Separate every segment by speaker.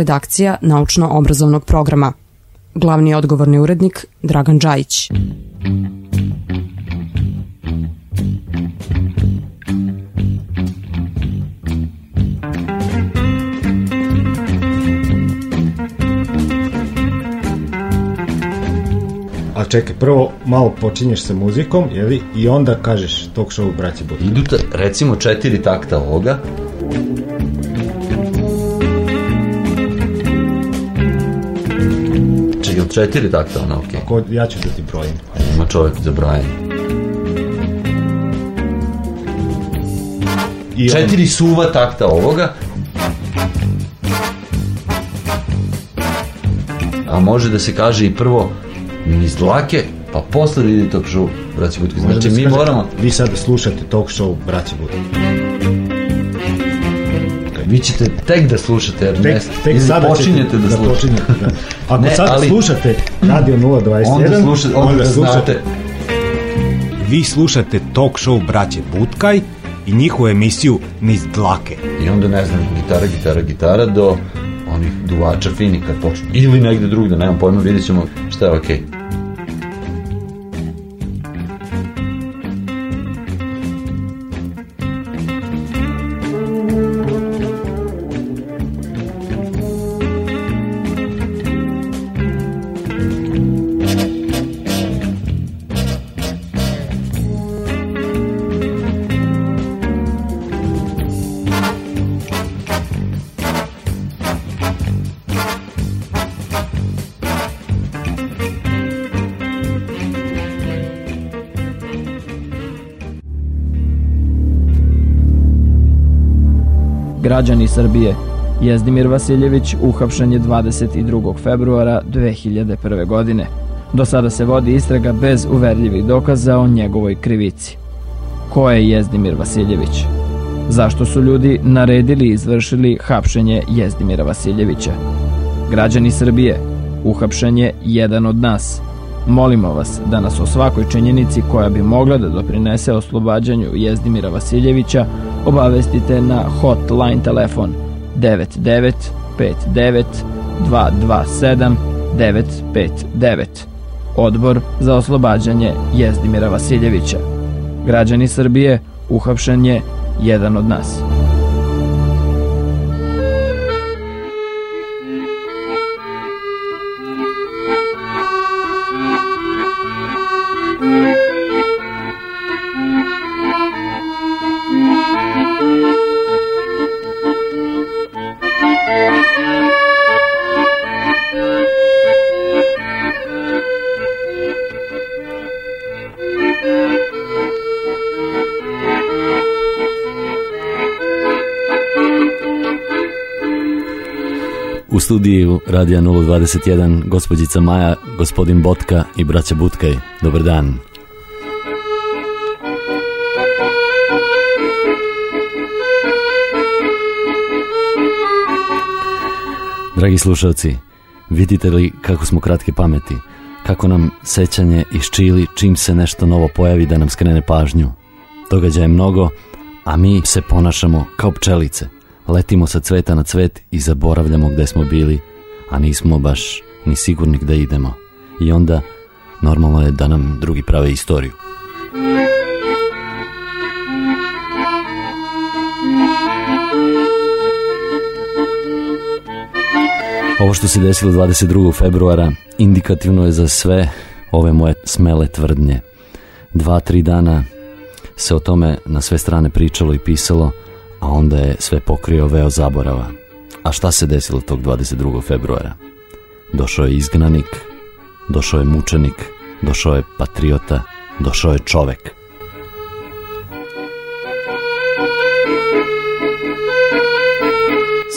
Speaker 1: redakcija naučno-obrazovnog programa. Glavni odgovorni urednik Dragan Đajić.
Speaker 2: A čekaj, prvo malo počinješ sa muzikom, jeli, i onda kažeš talk show braći Butka.
Speaker 3: Idu ta, recimo četiri takta ovoga. Čekaj, četiri takta ona, okej.
Speaker 2: Ko, ja ću da ti brojim.
Speaker 3: Ima čovjek za brajanje.
Speaker 2: I on-
Speaker 3: Četiri suva takta ovoga. A može da se kaže i prvo niz dlake, pa posle vidi talk show braći.
Speaker 2: Može
Speaker 3: Znači
Speaker 2: da
Speaker 3: mi moramo,
Speaker 2: Vi sad slušate talk show braći Butka.
Speaker 3: Vi ćete tek da slušate, jer
Speaker 2: Tek, tek
Speaker 3: ili
Speaker 2: sada
Speaker 3: počinjete
Speaker 2: ćete
Speaker 3: da, slušate.
Speaker 2: počinjete, da. Ako
Speaker 3: Ne,
Speaker 2: sad
Speaker 3: ali-
Speaker 2: slušate Radio 021,
Speaker 3: Onda slušate, onda, znate,
Speaker 4: Vi slušate talk show braće Butkaj i njihovu emisiju Niz dlake.
Speaker 3: I onda ne znam, gitara, gitara, gitara do onih duvača fini kad počnu. Ili negde drugde, nemam pojma, vidjet ćemo šta je okej.
Speaker 5: Građani Srbije, Jezdimir Vasiljević uhapšen je 22. februara 2001. godine. Do sada se vodi istraga bez uverljivih dokaza o njegovoj krivici. Ko je Jezdimir Vasiljević? Zašto su ljudi naredili i izvršili hapšenje Jezdimira Vasiljevića? Građani Srbije, uhapšen je jedan od nas. Molimo vas da nas o svakoj činjenici koja bi mogla da doprinese oslobađanju Jezdimira Vasiljevića obavestite na hotline telefon 99 59 227 959. Odbor za oslobađanje Jezdimira Vasiljevića. Građani Srbije, uhapšen je jedan od nas.
Speaker 6: Studiju Radija 021 gospođica Maja, gospodin Botka i braća Butkaj. Dobar dan. Dragi slušalci, vidite li kako smo kratke pameti? Kako nam sećanje iščili čim se nešto novo pojavi da nam skrene pažnju? Događaja je mnogo, a mi se ponašamo kao pčelice. Letimo sa cveta na cvet i zaboravljamo gde smo bili, a nismo baš ni sigurni gde idemo. I onda normalno je da nam drugi prave istoriju. Ovo što se desilo 22. februara indikativno je za sve ove moje smele tvrdnje. Dva, tri dana se o tome na sve strane pričalo i pisalo, a onda je sve pokrio veo zaborava. A šta se desilo tog 22. februara? Došao je izgnanik, došao je mučenik, došao je patriota, došao je čovek.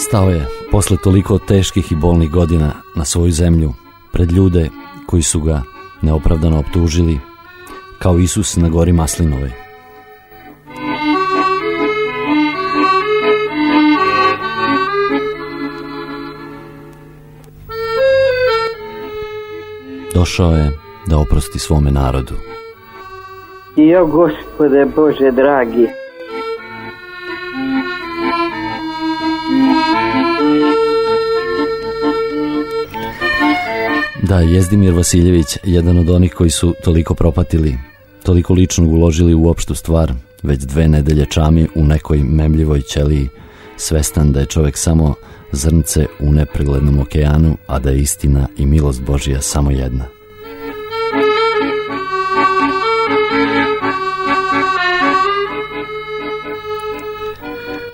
Speaker 6: Stao je posle toliko teških i bolnih godina na svoju zemlju, pred ljude koji su ga neopravdano optužili, kao Isus na gori Maslinovoj. Došao je da oprosti svome narodu.
Speaker 7: Jo, gospode Bože dragi,
Speaker 6: Da, Jezdimir Vasiljević, jedan od onih koji su toliko propatili, toliko ličnog uložili u opštu stvar, već dve nedelje čami u nekoj memljivoj ćeliji, svestan da je čovek samo zrnce u nepreglednom okeanu, a da je istina i milost Božija samo jedna.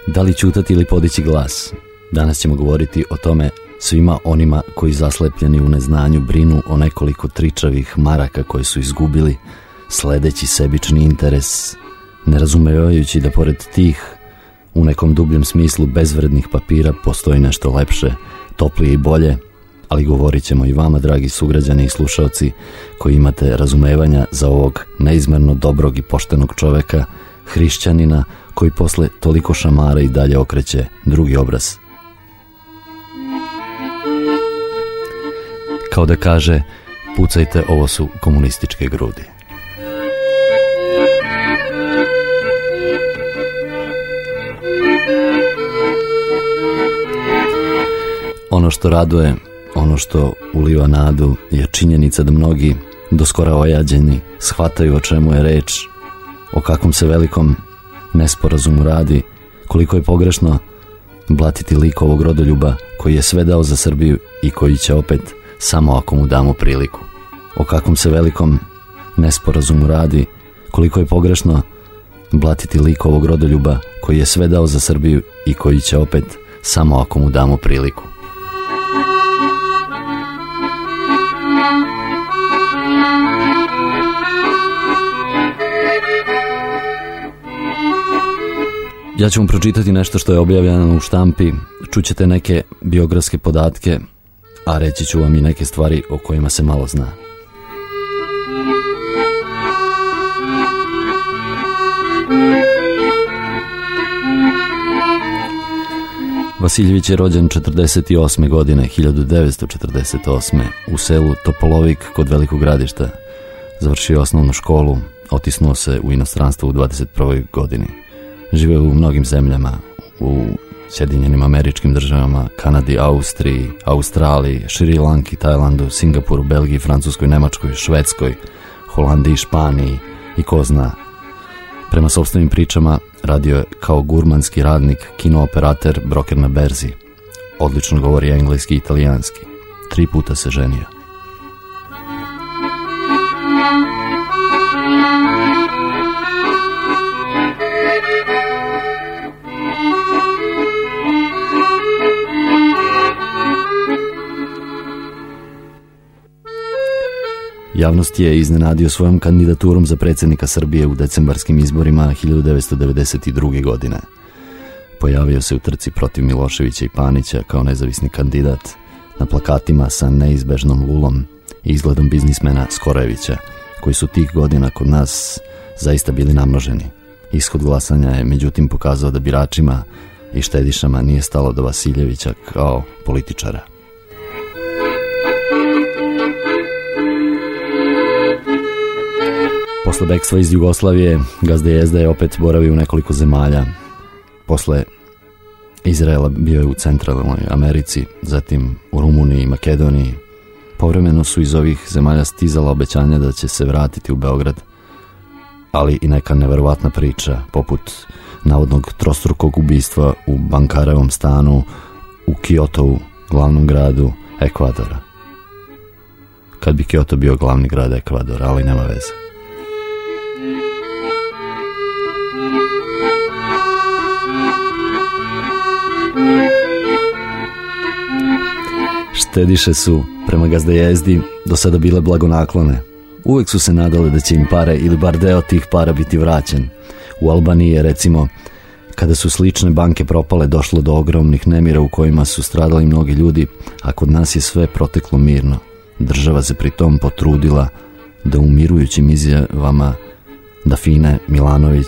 Speaker 6: Da li ćutati ili podići glas? Danas ćemo govoriti o tome svima onima koji zaslepljeni u neznanju brinu o nekoliko tričavih maraka koje su izgubili, sledeći sebični interes, ne razumevajući da pored tih, u nekom dubljem smislu bezvrednih papira postoji nešto lepše, toplije i bolje, ali govorit ćemo i vama, dragi sugrađani i slušalci, koji imate razumevanja za ovog neizmerno dobrog i poštenog čoveka, hrišćanina, koji posle toliko šamara i dalje okreće drugi obraz. Kao da kaže, pucajte, ovo su komunističke grudi. Ono što raduje, ono što uliva nadu je činjenica da mnogi do skora ojađeni shvataju o čemu je reč, o kakvom se velikom nesporazumu radi, koliko je pogrešno blatiti lik ovog rodoljuba koji je sve dao za Srbiju i koji će opet samo ako mu damo priliku. O kakvom se velikom nesporazumu radi, koliko je pogrešno blatiti lik ovog rodoljuba koji je sve dao za Srbiju i koji će opet samo ako mu damo priliku. Ja ću vam pročitati nešto što je objavljeno u štampi, čućete neke biografske podatke, a reći ću vam i neke stvari o kojima se malo zna. Vasiljević je rođen 48. godine, 1948. u selu Topolovik kod Velikog gradišta. Završio osnovnu školu, otisnuo se u inostranstvo u 21. godini. Živeo u mnogim zemljama, u Sjedinjenim američkim državama, Kanadi, Austriji, Australiji, Šri Lanki, Tajlandu, Singapuru, Belgiji, Francuskoj, Nemačkoj, Švedskoj, Holandiji, Španiji i ko zna. Prema sobstvenim pričama radio je kao gurmanski radnik, kinooperater, broker na berzi. Odlično govori engleski i italijanski. Tri puta se ženio. Javnost je iznenadio svojom kandidaturom za predsjednika Srbije u decembarskim izborima 1992. godine. Pojavio se u trci protiv Miloševića i Panića kao nezavisni kandidat na plakatima sa neizbežnom lulom i izgledom biznismena Skorevića, koji su tih godina kod nas zaista bili namnoženi. Ishod glasanja je međutim pokazao da biračima i štedišama nije stalo do Vasiljevića kao političara. Posle bekstva iz Jugoslavije, Gazda Jezda je opet boravio u nekoliko zemalja. Posle Izraela bio je u centralnoj Americi, zatim u Rumuniji i Makedoniji. Povremeno su iz ovih zemalja stizala obećanja da će se vratiti u Beograd, ali i neka neverovatna priča, poput navodnog trostrukog ubistva u bankarevom stanu u Kiotovu, glavnom gradu Ekvadora. Kad bi Kyoto bio glavni grad Ekvadora, ali nema veze. Štediše su, prema gazda jezdi, do sada bile blagonaklone. Uvek su se nadale da će im pare ili bar deo tih para biti vraćen. U Albaniji je, recimo, kada su slične banke propale, došlo do ogromnih nemira u kojima su stradali mnogi ljudi, a kod nas je sve proteklo mirno. Država se pritom potrudila da umirujućim izjavama Dafine Milanović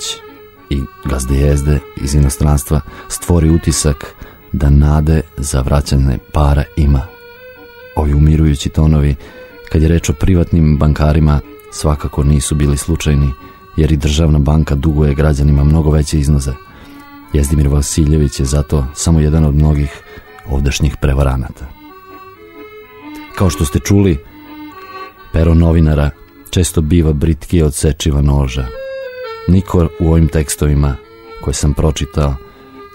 Speaker 6: i gazde jezde iz inostranstva stvori utisak da nade za vraćanje para ima. Ovi umirujući tonovi, kad je reč o privatnim bankarima, svakako nisu bili slučajni, jer i državna banka duguje građanima mnogo veće iznoze. Jezdimir Vasiljević je zato samo jedan od mnogih ovdašnjih prevaranata. Kao što ste čuli, Pero novinara često biva britki od sečiva noža. Niko u ovim tekstovima koje sam pročitao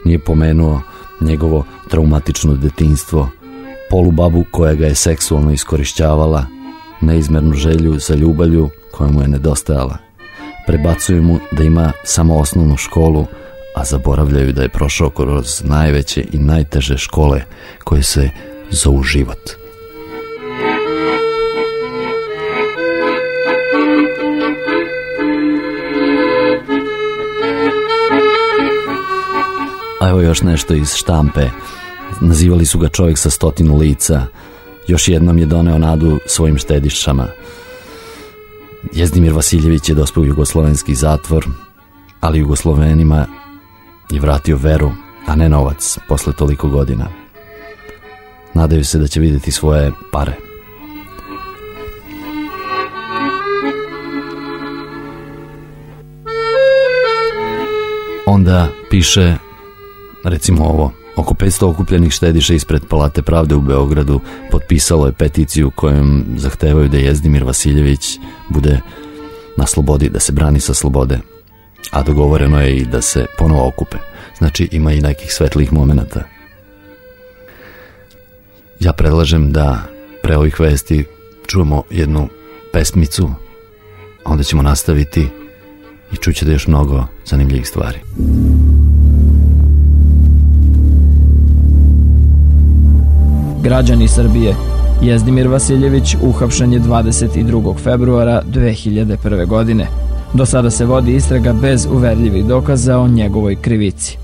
Speaker 6: nije pomenuo njegovo traumatično detinstvo, polubabu koja ga je seksualno iskorišćavala, neizmernu želju za ljubavlju koja mu je nedostajala. Prebacuju mu da ima samo osnovnu školu, a zaboravljaju da je prošao kroz najveće i najteže škole koje se zovu život. A evo još nešto iz štampe. Nazivali su ga čovjek sa stotinu lica. Još jednom je doneo nadu svojim štedišama. Jezdimir Vasiljević je dospio u jugoslovenski zatvor, ali jugoslovenima je vratio veru, a ne novac, posle toliko godina. Nadaju se da će vidjeti svoje pare. Onda piše, recimo ovo, oko 500 okupljenih štediša ispred Palate pravde u Beogradu potpisalo je peticiju kojom zahtevaju da Jezdimir Vasiljević bude na slobodi, da se brani sa slobode. A dogovoreno je i da se ponovo okupe. Znači ima i nekih svetlih momenata. Ja predlažem da pre ovih vesti čujemo jednu pesmicu, onda ćemo nastaviti i čućete još mnogo zanimljivih stvari.
Speaker 5: Građani Srbije, Jezdimir Vasiljević uhapšen je 22. februara 2001. godine. Do sada se vodi istraga bez uverljivih dokaza o njegovoj krivici.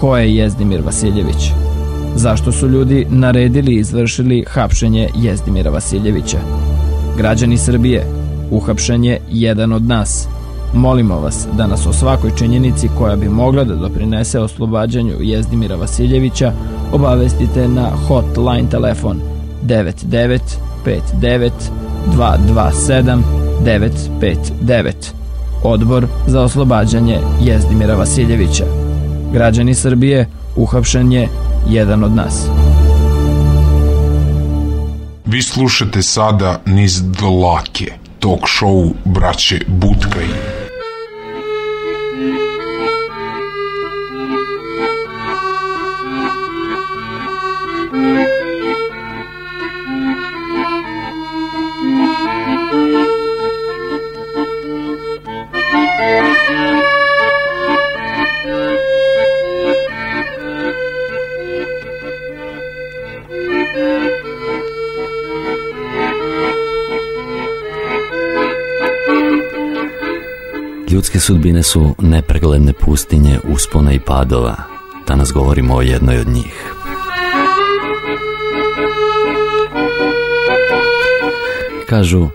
Speaker 5: Ko je Jezdimir Vasiljević? Zašto su ljudi naredili i izvršili hapšenje Jezdimira Vasiljevića? Građani Srbije, uhapšen je jedan od nas. Molimo vas da nas o svakoj činjenici koja bi mogla da doprinese oslobađanju Jezdimira Vasiljevića obavestite na hotline telefon 99 59 227 959. Odbor za oslobađanje Jezdimira Vasiljevića. Građani Srbije, uhapšen je jedan od nas.
Speaker 8: Vi slušate sada niz dlake, talk show braće Butkaj.
Speaker 6: Ljudske sudbine su nepregledne pustinje uspona i padova. Danas govorimo o jednoj od njih. Kažu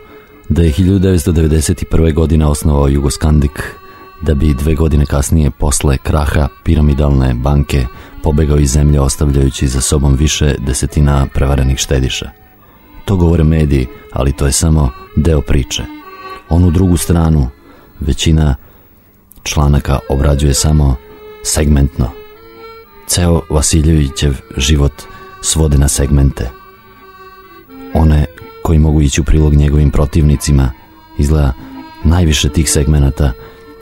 Speaker 6: da je 1991. godine osnovao Jugoskandik, da bi dve godine kasnije posle kraha piramidalne banke pobegao iz zemlje ostavljajući za sobom više desetina prevarenih štediša. To govore mediji, ali to je samo deo priče. Onu drugu stranu većina članaka obrađuje samo segmentno. Ceo Vasiljevićev život svode na segmente. One koji mogu ići u prilog njegovim protivnicima, izgleda najviše tih segmenata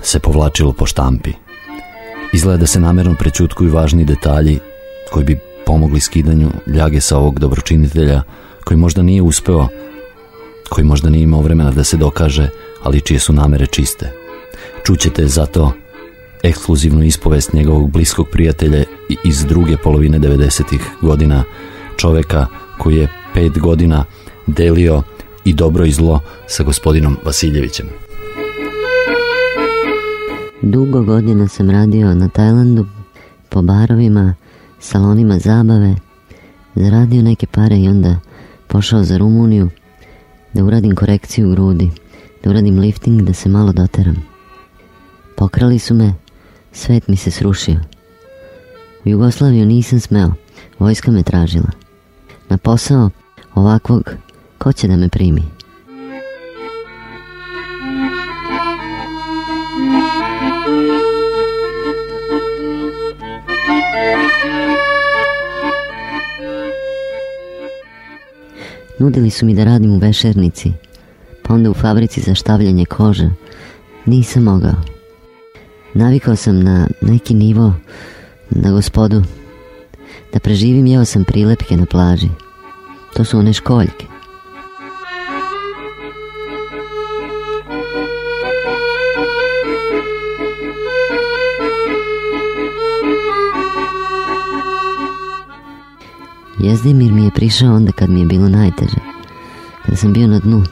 Speaker 6: se povlačilo po štampi. Izgleda da se namerno prećutkuju važni detalji koji bi pomogli skidanju ljage sa ovog dobročinitelja koji možda nije uspeo, koji možda nije imao vremena da se dokaže, ali čije su namere čiste. Čućete zato ekskluzivnu ispovest njegovog bliskog prijatelja iz druge polovine 90. godina, čoveka koji je pet godina delio i dobro i zlo sa gospodinom Vasiljevićem.
Speaker 9: Dugo godina sam radio na Tajlandu, po barovima, salonima zabave, zaradio neke pare i onda pošao za Rumuniju da uradim korekciju grudi, da uradim lifting, da se malo doteram. Pokrali su me, svet mi se srušio. U Jugoslaviju nisam smeo, vojska me tražila. Na posao ovakvog, ko će da me primi? Nudili su mi da radim u vešernici, pa onda u fabrici za štavljanje kože. Nisam mogao. Navikao sam na neki nivo, na gospodu. Da preživim jeo sam prilepke na plaži. To su one školjke. Jezdimir mi je prišao onda kad mi je bilo najteže. Kada sam bio na dnu.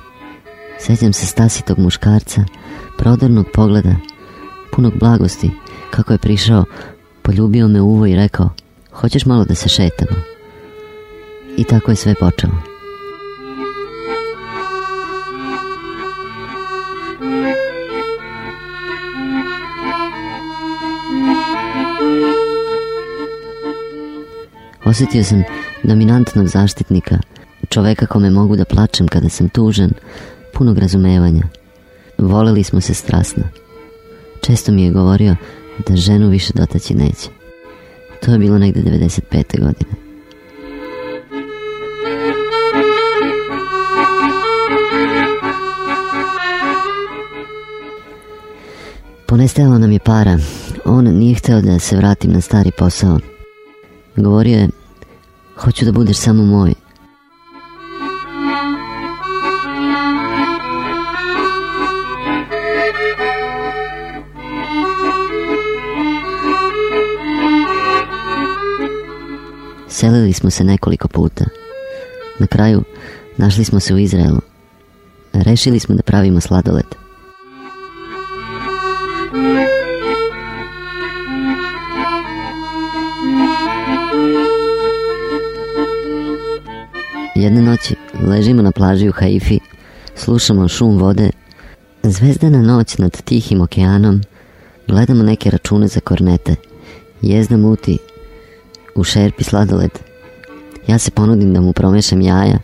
Speaker 9: Sećam se stasitog muškarca, prodornog pogleda, punog blagosti, kako je prišao, poljubio me uvo i rekao, hoćeš malo da se šetamo? I tako je sve počelo. Osjetio sam dominantnog zaštitnika, čoveka kome mogu da plačem kada sam tužan, punog razumevanja. Voleli smo se strasno. Često mi je govorio da ženu više dotaći neće. To je bilo negde 95. godine. Ponestajalo nam je para. On nije hteo da se vratim na stari posao. Govorio je, hoću da budeš samo moj. Selili smo se nekoliko puta. Na kraju našli smo se u Izraelu. Rešili smo da pravimo sladoled. Jedne noći ležimo na plaži u Haifi, slušamo šum vode, zvezdana noć nad tihim okeanom, gledamo neke račune za kornete, jezda muti, u šerpi sladoled. Ja se ponudim da mu promešam jaja,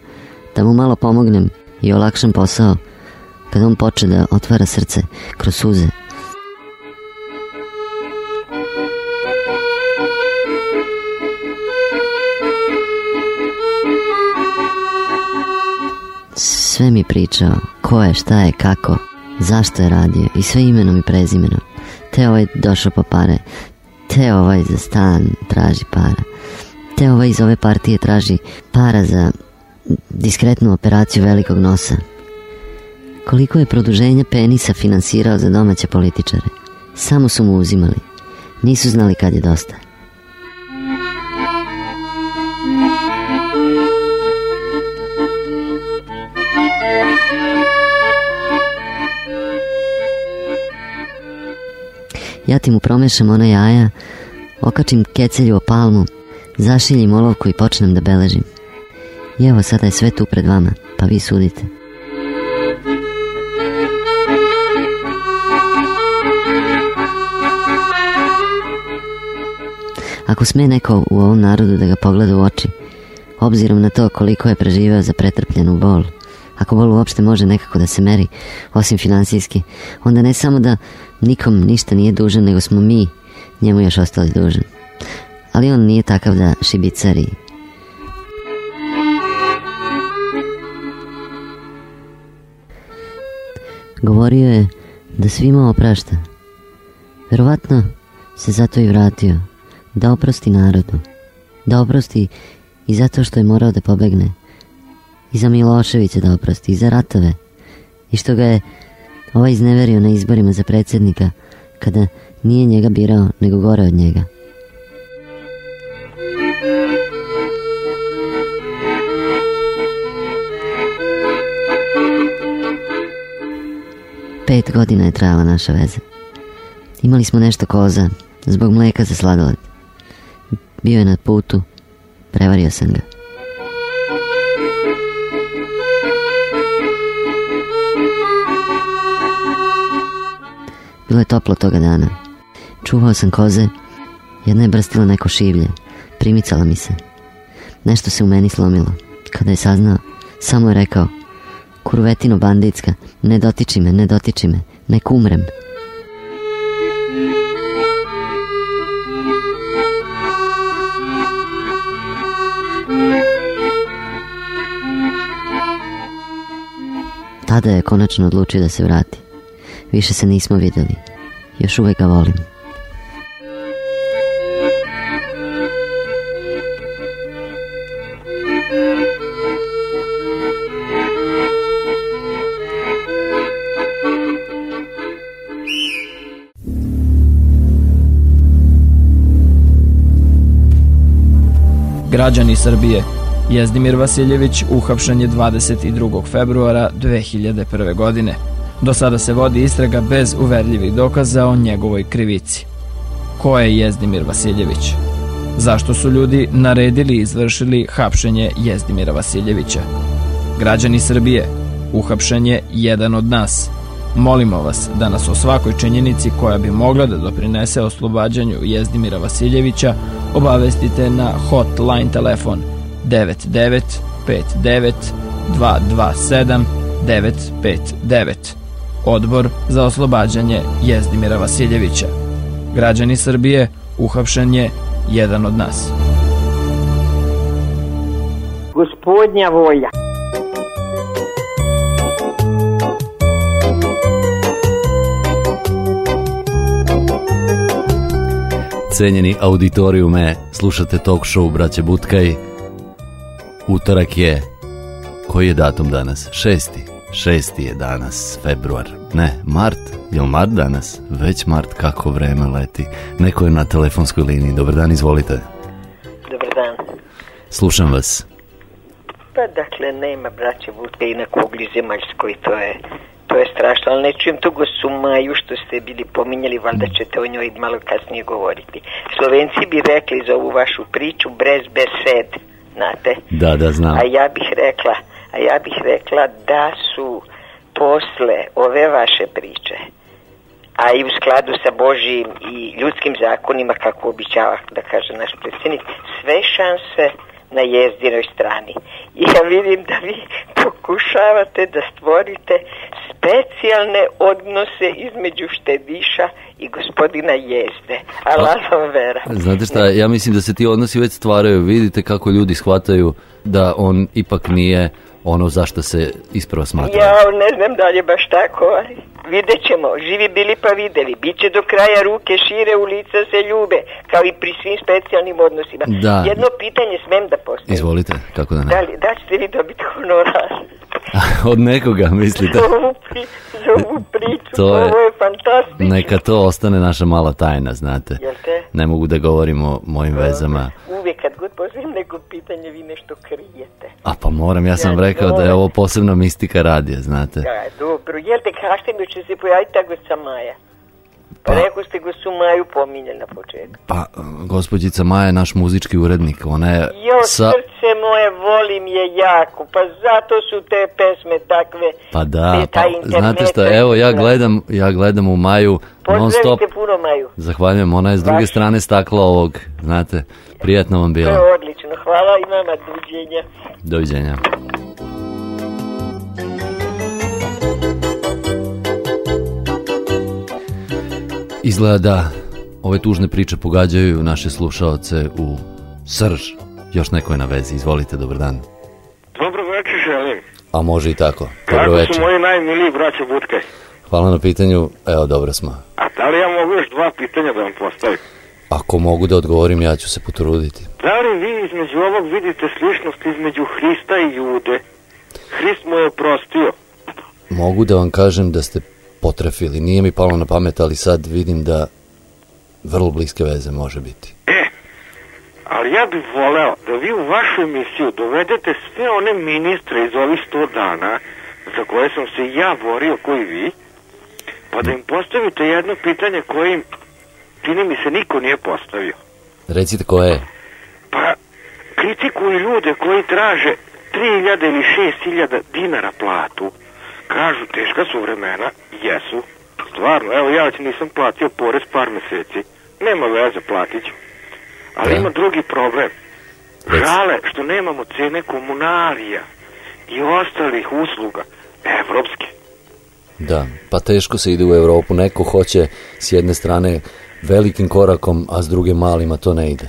Speaker 9: da mu malo pomognem i olakšam posao, kad on poče da otvara srce kroz suze. Sve mi pričao, ko je, šta je, kako, zašto je radio i sve imenom i prezimenom. Te ovaj došao po pare, te ovaj za stan traži para, te ovaj iz ove partije traži para za diskretnu operaciju velikog nosa. Koliko je produženja penisa finansirao za domaće političare? Samo su mu uzimali. Nisu znali kad je dosta. Ja ti mu promešam ona jaja, okačim kecelju o palmu, zašiljim olovku i počnem da beležim. I evo sada je sve tu pred vama, pa vi sudite. Ako sme neko u ovom narodu da ga pogleda u oči, obzirom na to koliko je preživeo za pretrpljenu bol, ako bol uopšte može nekako da se meri, osim finansijski, onda ne samo da nikom ništa nije dužan, nego smo mi njemu još ostali dužan. Ali on nije takav da šibicari. Govorio je da svima oprašta. Verovatno se zato i vratio, da oprosti narodu, da oprosti i zato što je morao da pobegne, i za Miloševića da oprosti, i za ratove, i što ga je ovaj izneverio na izborima za predsjednika, kada nije njega birao, nego gore od njega. Pet godina je trajala naša veza. Imali smo nešto koza, zbog mleka za sladoled. Bio je na putu, prevario sam ga. Bilo je toplo toga dana. Čuvao sam koze, jedna je brstila neko šivlje, primicala mi se. Nešto se u meni slomilo. Kada je saznao, samo je rekao, kurvetino banditska, ne dotiči me, ne dotiči me, nek umrem. Tada je konačno odlučio da se vrati. Više se nismo vidjeli. Još uvijek ga volim.
Speaker 5: Građani Srbije, Jezdimir Vasiljević uhapšen je 22. februara 2001. godine. Do sada se vodi istraga bez uverljivih dokaza o njegovoj krivici. Ko je Jezdimir Vasiljević? Zašto su ljudi naredili i izvršili hapšenje Jezdimira Vasiljevića? Građani Srbije, uhapšen je jedan od nas. Molimo vas da nas o svakoj činjenici koja bi mogla da doprinese oslobađanju Jezdimira Vasiljevića obavestite na hotline telefon 99 59 227 959. Odbor za oslobađanje Jezdimira Vasiljevića. Građani Srbije, uhapšen je jedan od nas.
Speaker 7: Gospodnja volja.
Speaker 6: Cenjeni auditorijume, slušate talk show Braće Butkaj. Utorak je, koji je datum danas? Šesti. Šesti je danas, februar. Ne, mart. Jel mart danas? Već mart, kako vreme leti. Neko je na telefonskoj liniji. Dobar dan, izvolite.
Speaker 7: Dobar dan.
Speaker 6: Slušam vas.
Speaker 7: Pa dakle, nema braće Budke i na kugli zemaljskoj, to je, to je strašno, ali ne čujem tu Sumaju što ste bili pominjali, valjda ćete o njoj malo kasnije govoriti. Slovenci bi rekli za ovu vašu priču brez besed, znate?
Speaker 6: Da, da, znam.
Speaker 7: A ja bih rekla, a ja bih rekla da su posle ove vaše priče, a i u skladu sa Božijim i ljudskim zakonima, kako običava da kaže naš predsjednik, sve šanse na jezdinoj strani. I ja vidim da vi pokušavate da stvorite specijalne odnose između štediša i gospodina jezde. Allah vera.
Speaker 6: Znate šta, ja mislim da se ti odnosi već stvaraju. Vidite kako ljudi shvataju da on ipak nije ono zašto se ispravo smatra.
Speaker 7: Ja ne znam da li je baš tako, ali vidjet ćemo. Živi bili pa videli. Biće do kraja ruke šire, u lica se ljube, kao i pri svim specijalnim odnosima.
Speaker 6: Da.
Speaker 7: Jedno pitanje smem da postavim.
Speaker 6: Izvolite, kako da ne.
Speaker 7: Da li, da ćete vi dobiti honorar?
Speaker 6: Od nekoga, mislite?
Speaker 7: Za ovu, priču,
Speaker 6: To je-
Speaker 7: ovo je fantastično.
Speaker 6: Neka to ostane naša mala tajna, znate.
Speaker 7: Jel te?
Speaker 6: Ne mogu da govorim o mojim vezama.
Speaker 7: Uvijek kad god postavim neko pitanje, vi nešto krijete.
Speaker 6: A pa moram, ja sam
Speaker 7: Ja,
Speaker 6: rekao da je ovo posebna mistika radija, znate.
Speaker 7: Da, dobro. Jel te kažete mi će se pojaviti ta gospa Maja? Pa rekao ste gospu Maju pominjali na početku.
Speaker 6: Pa, gospođica Maja je naš muzički urednik, ona je
Speaker 7: Jo,
Speaker 6: sa...
Speaker 7: srce moje, volim je jako, pa zato su te pesme takve.
Speaker 6: Pa da, pa, znate šta, evo ja gledam, ja gledam u Maju non stop.
Speaker 7: Puno Maju.
Speaker 6: Zahvaljujem, ona je s druge
Speaker 7: Baš.
Speaker 6: strane stakla ovog, znate, prijatno vam
Speaker 7: To
Speaker 6: bilo.
Speaker 7: je odlično. Hvala i vama, doviđenja.
Speaker 6: Doviđenja. Izgleda da ove tužne priče pogađaju naše slušaoce u srž. Još neko je na vezi, izvolite, dobar dan.
Speaker 10: Dobro večer želim.
Speaker 6: A može i tako. Dobro
Speaker 10: Kako
Speaker 6: večer.
Speaker 10: su moji najmiliji braće Butke?
Speaker 6: Hvala na pitanju, evo dobro smo.
Speaker 10: A da li ja mogu još dva pitanja da vam postavim?
Speaker 6: Ako mogu da odgovorim, ja ću se potruditi.
Speaker 10: Da li vi između ovog vidite sličnost između Hrista i Jude? Hrist mu je oprostio.
Speaker 6: Mogu da vam kažem da ste potrefili. Nije mi palo na pamet, ali sad vidim da vrlo bliske veze može biti.
Speaker 10: Ali ja bih voleo da vi u vašu emisiju dovedete sve one ministre iz ovih sto dana za koje sam se ja borio koji vi, pa da im postavite jedno pitanje koje im, čini mi se, niko nije postavio.
Speaker 6: Recite ko je.
Speaker 10: Pa kritikuju ljude koji traže 3000 ili 6000 dinara platu. Kažu, teška su vremena, jesu. Stvarno, evo ja već nisam platio porez par meseci. Nema veze, platit ću. Ali
Speaker 6: Da.
Speaker 10: ima drugi problem. Žale što nemamo cene komunalija i ostalih usluga evropske.
Speaker 6: Da, pa teško se ide u Europu. Neko hoće s jedne strane velikim korakom, a s druge malim, a to ne ide.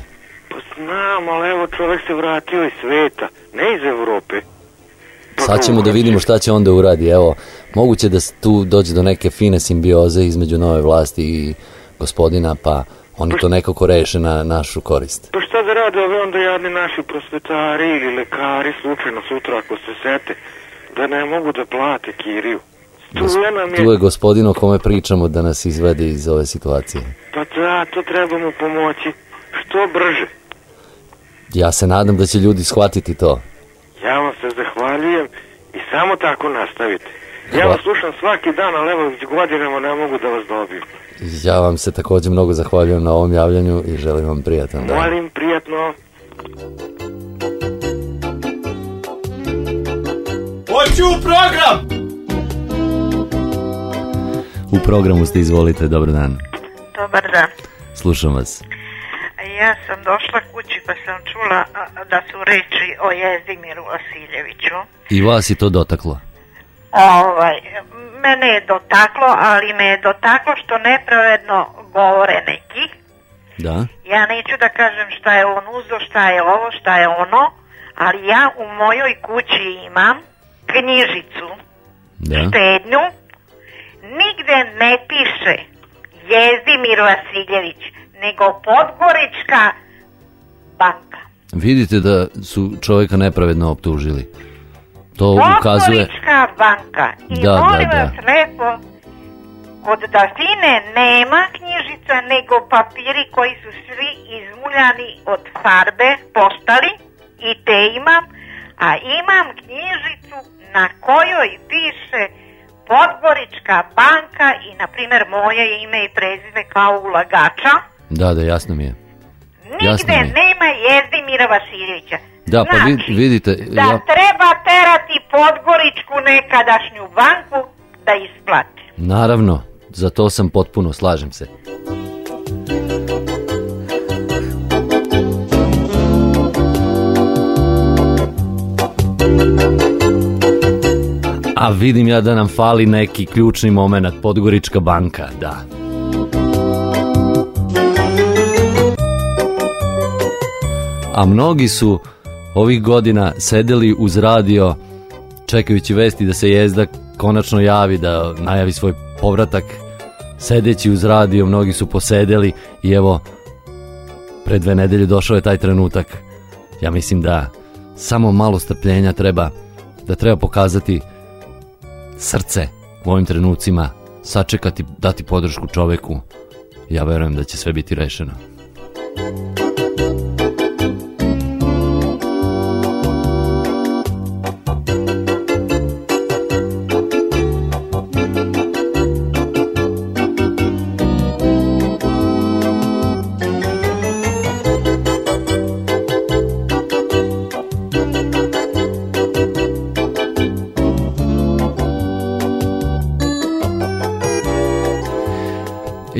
Speaker 10: Pa znam, ali evo čovjek se vratio iz sveta, ne iz Evrope.
Speaker 6: Sad ćemo da vidimo šta će onda uradi. Evo, moguće da tu dođe do neke fine simbioze između nove vlasti i gospodina, pa oni to nekako reše na našu korist.
Speaker 10: Pa šta da rade ove onda jadni naši prosvetari ili lekari slučajno sutra ako se sete da ne mogu da plate kiriju. Struja nam
Speaker 6: Tu
Speaker 10: je,
Speaker 6: je gospodin o kome pričamo da nas izvede iz ove situacije.
Speaker 10: pa da, to trebamo pomoći što brže.
Speaker 6: Ja se nadam da će ljudi shvatiti to.
Speaker 10: Ja vam se zahvaljujem i samo tako nastavite. Ja vas slušam svaki dan, ali evo već godinama ne mogu da vas dobijem.
Speaker 6: Ja vam se također mnogo zahvaljujem na ovom javljanju i želim vam prijatan dan.
Speaker 10: Molim, prijatno.
Speaker 4: Hoću u program!
Speaker 6: U programu ste, izvolite, dobar dan.
Speaker 11: Dobar dan.
Speaker 6: Slušam vas.
Speaker 11: Ja sam došla kući pa sam čula da su reči o Jezdimiru Vasiljeviću.
Speaker 6: I vas je to dotaklo.
Speaker 11: Ovaj, mene je dotaklo, ali me je dotaklo što nepravedno govore neki.
Speaker 6: Da?
Speaker 11: Ja neću da kažem šta je on uzo, šta je ovo, šta je ono, ali ja u mojoj kući imam knjižicu,
Speaker 6: Da.
Speaker 11: štednju, nigde ne piše Jezdimir Vasiljević, nego Podgorička banka.
Speaker 6: Vidite da su čovjeka nepravedno optužili. To ukazuje...
Speaker 11: Podgorička banka. I
Speaker 6: Da, da,
Speaker 11: molim
Speaker 6: da.
Speaker 11: vas lepo, kod Dafine nema knjižica, nego papiri koji su svi izmuljani od farbe postali i te imam, a imam knjižicu na kojoj piše Podgorička banka i, na primjer, moje ime i prezime kao ulagača.
Speaker 6: Da, da, jasno mi je.
Speaker 11: Nigde
Speaker 6: Jasno mi je.
Speaker 11: nema Jezdimira Vasiljevića.
Speaker 6: Da, pa vid-
Speaker 11: Znači,
Speaker 6: vidite,
Speaker 11: Da
Speaker 6: ja,
Speaker 11: treba terati Podgoričku nekadašnju banku da isplati.
Speaker 6: naravno, za to sam potpuno, slažem se. A vidim ja da nam fali neki ključni moment, Podgorička banka, da. A mnogi su ovih godina sedeli uz radio čekajući vesti da se jezda konačno javi, da najavi svoj povratak. Sedeći uz radio, mnogi su posedeli i evo, pre dve nedelje došao je taj trenutak. Ja mislim da samo malo strpljenja treba, da treba pokazati srce u ovim trenucima, sačekati, dati podršku čoveku. Ja verujem da će sve biti rešeno.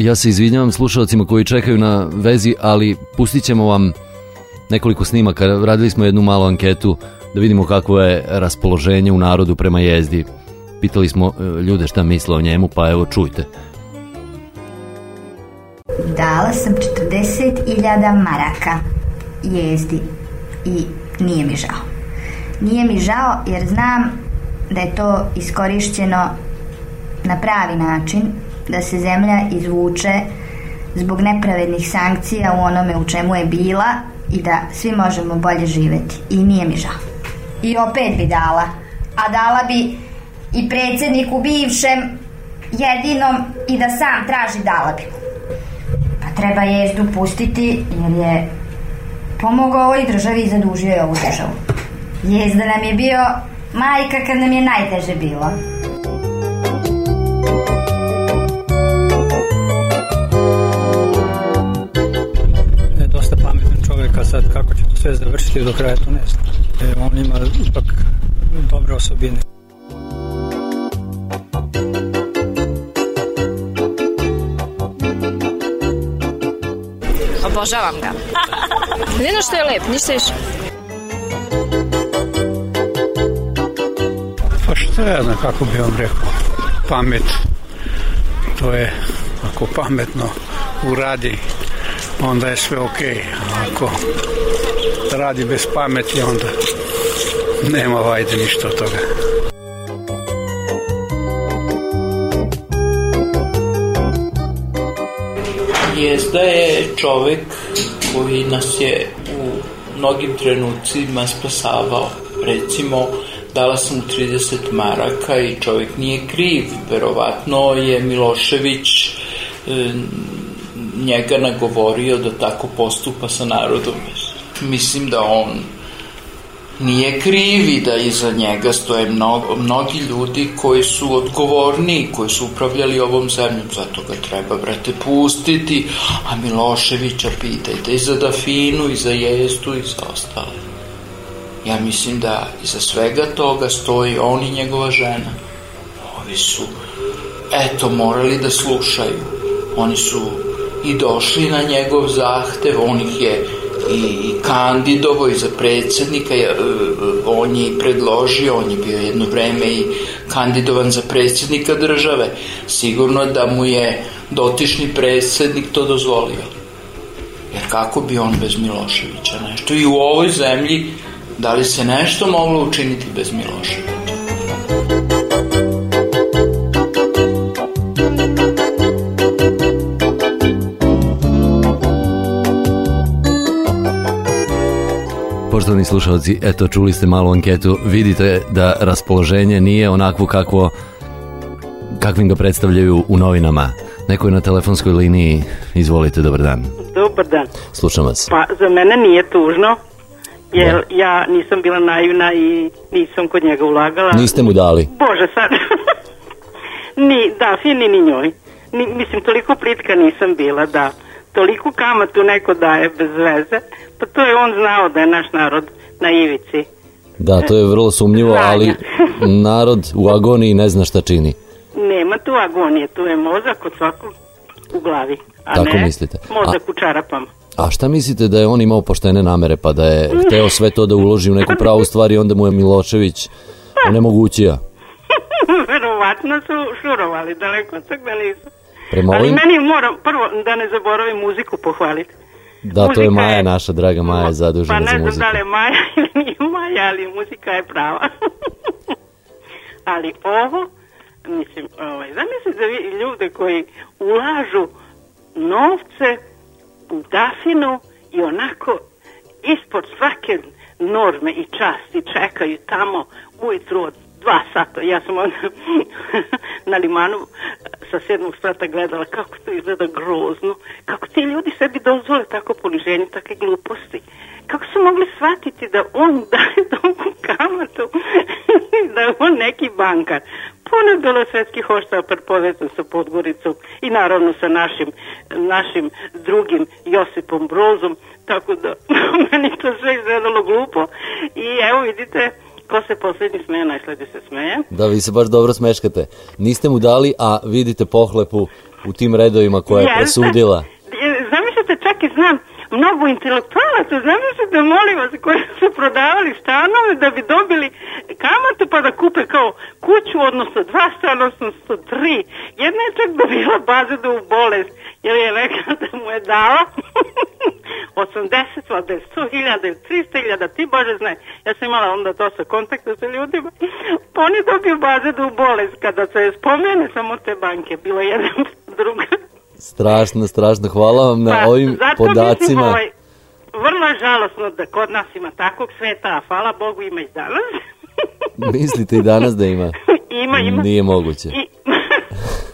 Speaker 6: Ja se izvinjavam slušalcima koji čekaju na vezi, ali pustit ćemo vam nekoliko snimaka. Radili smo jednu malu anketu da vidimo kakvo je raspoloženje u narodu prema jezdi. Pitali smo e, ljude šta misle o njemu, pa evo čujte.
Speaker 12: Dala sam 40.000 maraka jezdi i nije mi žao. Nije mi žao jer znam da je to iskorišćeno na pravi način, da se zemlja izvuče zbog nepravednih sankcija u onome u čemu je bila i da svi možemo bolje živeti. I nije mi žao. I opet bi dala. A dala bi i predsjedniku bivšem jedinom i da sam traži dala bi. Pa treba jezdu pustiti jer je pomogao ovoj državi i zadužio je ovu državu. Jezda nam je bio majka kad nam je najteže bilo.
Speaker 13: Pametan čovjek, a sad kako će to sve završiti do kraja to ne znam. E, on ima ipak dobre osobine.
Speaker 14: Obožavam ga. Jedino što je lep, ništa više.
Speaker 13: Pa šta ja znam kako bi vam rekao. Pamet, to je, ako pametno uradi, onda je sve ok. Ako radi bez pameti, onda nema vajde ništa od toga.
Speaker 15: Jezda je čovek koji nas je u mnogim trenucima spasavao. Recimo, dala sam mu 30 maraka i čovjek nije kriv. Verovatno je Milošević njega nagovorio da tako postupa sa narodom. Mislim da on nije kriv i da iza njega stoje mnogo, mnogi ljudi koji su odgovorni, koji su upravljali ovom zemljom, zato ga treba, brate, pustiti, a Miloševića pitajte i za Dafinu, i za Jezdu, i za ostale. Ja mislim da iza svega toga stoji on i njegova žena. Ovi su, eto, morali da slušaju. Oni su i došli na njegov zahtev, on ih je i kandidovo i za predsjednika, e, on je i predložio, on je bio jedno vreme i kandidovan za predsjednika države. Sigurno da mu je dotišni predsjednik to dozvolio. Jer kako bi on bez Miloševića nešto? I u ovoj zemlji da li se nešto moglo učiniti bez Miloševića?
Speaker 6: Poštovani slušalci, eto čuli ste malu anketu, vidite da raspoloženje nije onakvo kakvo kakvim ga predstavljaju u novinama. Neko je na telefonskoj liniji, izvolite, dobar dan.
Speaker 16: Dobar dan.
Speaker 6: Slušam vas.
Speaker 16: Pa za mene nije tužno, jer ja nisam bila naivna i nisam kod njega ulagala.
Speaker 6: Niste mu dali?
Speaker 16: Bože, sad. ni, da, fini ni njoj. Ni, mislim, toliko plitka nisam bila, da. Toliko kamatu neko daje bez veze. Pa to je on znao da je naš narod na ivici.
Speaker 6: Da, to je vrlo sumnjivo, ali narod u agoniji ne zna šta čini.
Speaker 16: Nema tu agonije, tu je mozak od svakog u glavi. A
Speaker 6: Tako
Speaker 16: ne
Speaker 6: mislite?
Speaker 16: mozak u čarapama.
Speaker 6: A šta mislite da je on imao poštene namere, pa da je hteo sve to da uloži u neku pravu stvar i onda mu je Milošević onemogućio?
Speaker 16: Verovatno su šurovali, daleko od toga nisu.
Speaker 6: Prema
Speaker 16: Ali
Speaker 6: ovim...
Speaker 16: meni moram prvo da ne zaboravim muziku pohvaliti.
Speaker 6: Da, to je
Speaker 16: muzika
Speaker 6: Maja,
Speaker 16: je-
Speaker 6: naša draga Maja je
Speaker 16: Pa
Speaker 6: zadužena
Speaker 16: ne
Speaker 6: za
Speaker 16: znam
Speaker 6: muziku.
Speaker 16: da li je Maja ili nije Maja, ali muzika je prava. ali ovo, mislim, ovaj, zamislite vi ljude koji ulažu novce u Dafinu i onako ispod svake norme i časti čekaju tamo ujutru od dva sata. Ja sam onda na limanu sa sedmog sprata gledala kako to izgleda grozno, kako ti ljudi sebi dozvole tako poniženje, takve gluposti. Kako su mogli shvatiti da on daje toliko kamatu da je on neki bankar. Puno je bilo svetskih hoštapar povezan sa Podgoricom i naravno sa našim, našim drugim Josipom Brozom, tako da meni to sve izgledalo glupo. I evo vidite, ko se posljednji smeje, najsljeđe se smeje.
Speaker 6: Da, vi se baš dobro smeškate. Niste mu dali, a vidite pohlepu u tim redovima koja je
Speaker 16: Jeste.
Speaker 6: presudila.
Speaker 16: Zamislite, čak i znam mnogo intelektualaca, zamislite, molim vas, koji su prodavali stanove da bi dobili kamatu pa da kupe kao kuću, odnosno dva stana, odnosno tri. Jedna je čak dobila bazedu u bolest, jer je rekla da mu je dala 80, valjda je 100 hiljada ili 300 hiljada, ti Bože znaj. Ja sam imala onda dosta kontakta sa ljudima. Pa oni dobiju bazedu u bolest kada se spomene samo te banke. Bilo je jedan druga.
Speaker 6: Strašno, strašno. Hvala vam na
Speaker 16: Pa,
Speaker 6: ovim
Speaker 16: zato Mislim,
Speaker 6: podacima.
Speaker 16: ovaj, vrlo je žalosno da kod nas ima takvog sveta, a hvala Bogu ima i danas.
Speaker 6: Mislite i danas da ima?
Speaker 16: ima, ima.
Speaker 6: Nije moguće.
Speaker 16: I,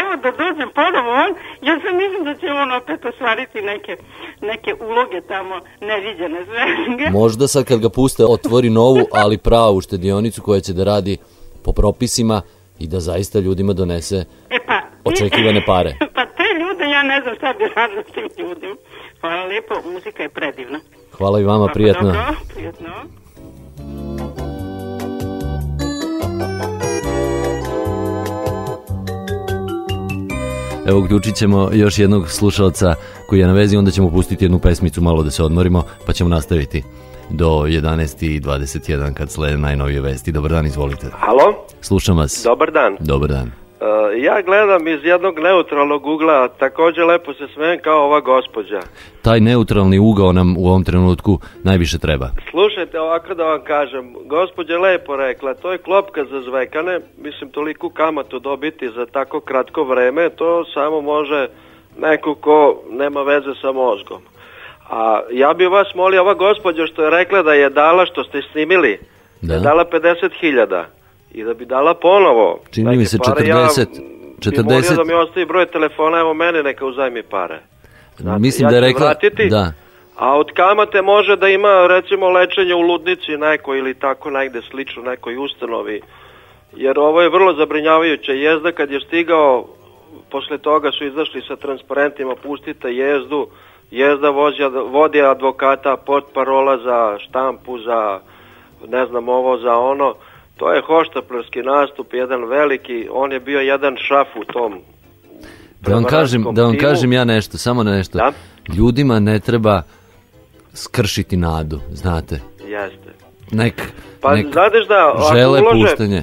Speaker 16: evo da dođem ponovo on, ja sam mislim da će on opet ostvariti neke, neke uloge tamo neviđene sve.
Speaker 6: Možda sad kad ga puste otvori novu, ali pravu štedionicu koja će da radi po propisima i da zaista ljudima donese
Speaker 16: E pa,
Speaker 6: očekivane pare.
Speaker 16: pa te ljude, ja ne znam šta bi radila s tim ljudima. Hvala lijepo, muzika je predivna.
Speaker 6: Hvala i vama,
Speaker 16: Dobro,
Speaker 6: prijatno.
Speaker 16: Dobro, prijatno.
Speaker 6: Evo uključit ćemo još jednog slušalca koji je na vezi, onda ćemo pustiti jednu pesmicu malo da se odmorimo, pa ćemo nastaviti do 11.21 kad slede najnovije vesti. Dobar dan, izvolite.
Speaker 17: Halo,
Speaker 6: Slušam vas.
Speaker 17: dobar dan.
Speaker 6: Dobar dan.
Speaker 17: Uh, ja gledam iz jednog neutralnog ugla, takođe lepo se smejem kao ova gospođa.
Speaker 6: Taj neutralni ugao nam u ovom trenutku najviše treba.
Speaker 17: Slušajte, ovako da vam kažem, gospođa lepo rekla, to je klopka za zvekane, mislim toliku kamatu dobiti za tako kratko vreme, to samo može neko ko nema veze sa mozgom. A ja bi vas molio, ova gospođa što je rekla da je dala, što ste snimili, da. je dala 50.000 i da bi dala ponovo.
Speaker 6: Čini mi
Speaker 17: neke
Speaker 6: se
Speaker 17: pare,
Speaker 6: 40,
Speaker 17: Ja bi molio
Speaker 6: 40
Speaker 17: da mi ostavi broj telefona, evo mene neka uzajmi pare.
Speaker 6: Mislim
Speaker 17: ja
Speaker 6: da je rekla...
Speaker 17: vratiti.
Speaker 6: Da.
Speaker 17: A od kamate može da ima recimo lečenje u ludnici neko ili tako negde slično nekoj ustanovi. Jer ovo je vrlo zabrinjavajuće. Jezda kad je stigao, posle toga su izašli sa transparentima pustite jezdu, jezda vozi, vodi advokata pod parola za štampu, za ne znam ovo, za ono. To je hoštaplerski nastup, jedan veliki, on je bio jedan šaf u tom
Speaker 6: Da vam kažem, da vam kažem ja nešto, samo nešto.
Speaker 17: Da.
Speaker 6: Ljudima ne treba skršiti nadu, znate.
Speaker 17: Jeste.
Speaker 6: Nek,
Speaker 17: Pa
Speaker 6: nek
Speaker 17: znadeš da, ako
Speaker 6: žele
Speaker 17: ulože-
Speaker 6: puštanje.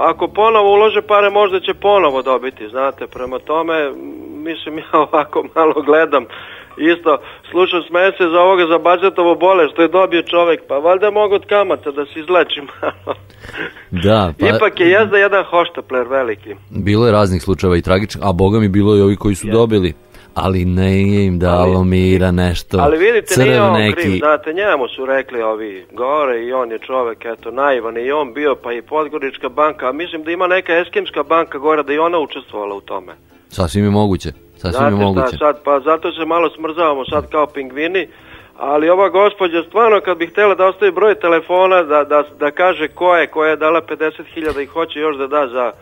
Speaker 17: Ako ponovo ulože pare, možda će ponovo dobiti, znate. Prema tome, mislim, ja ovako malo gledam. Isto, slušam sme se za ovoga za Bađetovo bole što je dobio čovek, pa valjda mogu od kamata da se izleči malo.
Speaker 6: Da, pa
Speaker 17: Ipak je jezda jedan hoštapler veliki.
Speaker 6: bilo je raznih slučajeva i tragičnih, a boga mi bilo i ovi koji su dobili. Ali ne im dalo mira nešto.
Speaker 17: Ali vidite,
Speaker 6: crv
Speaker 17: nije on
Speaker 6: neki.
Speaker 17: kriv, znate, njemu su rekli ovi gore i on je čovek, eto, naivan i on bio, pa i Podgorička banka, a mislim da ima neka eskimska banka gore, da i ona učestvovala u tome.
Speaker 6: Sasvim je moguće. Sasvim je
Speaker 17: Znate
Speaker 6: moguće.
Speaker 17: šta sad, pa zato se malo smrzavamo sad kao pingvini, ali ova gospođa stvarno kad bi htjela da ostavi broj telefona, da, da, da kaže ko je, koja je dala 50.000 i hoće još da da za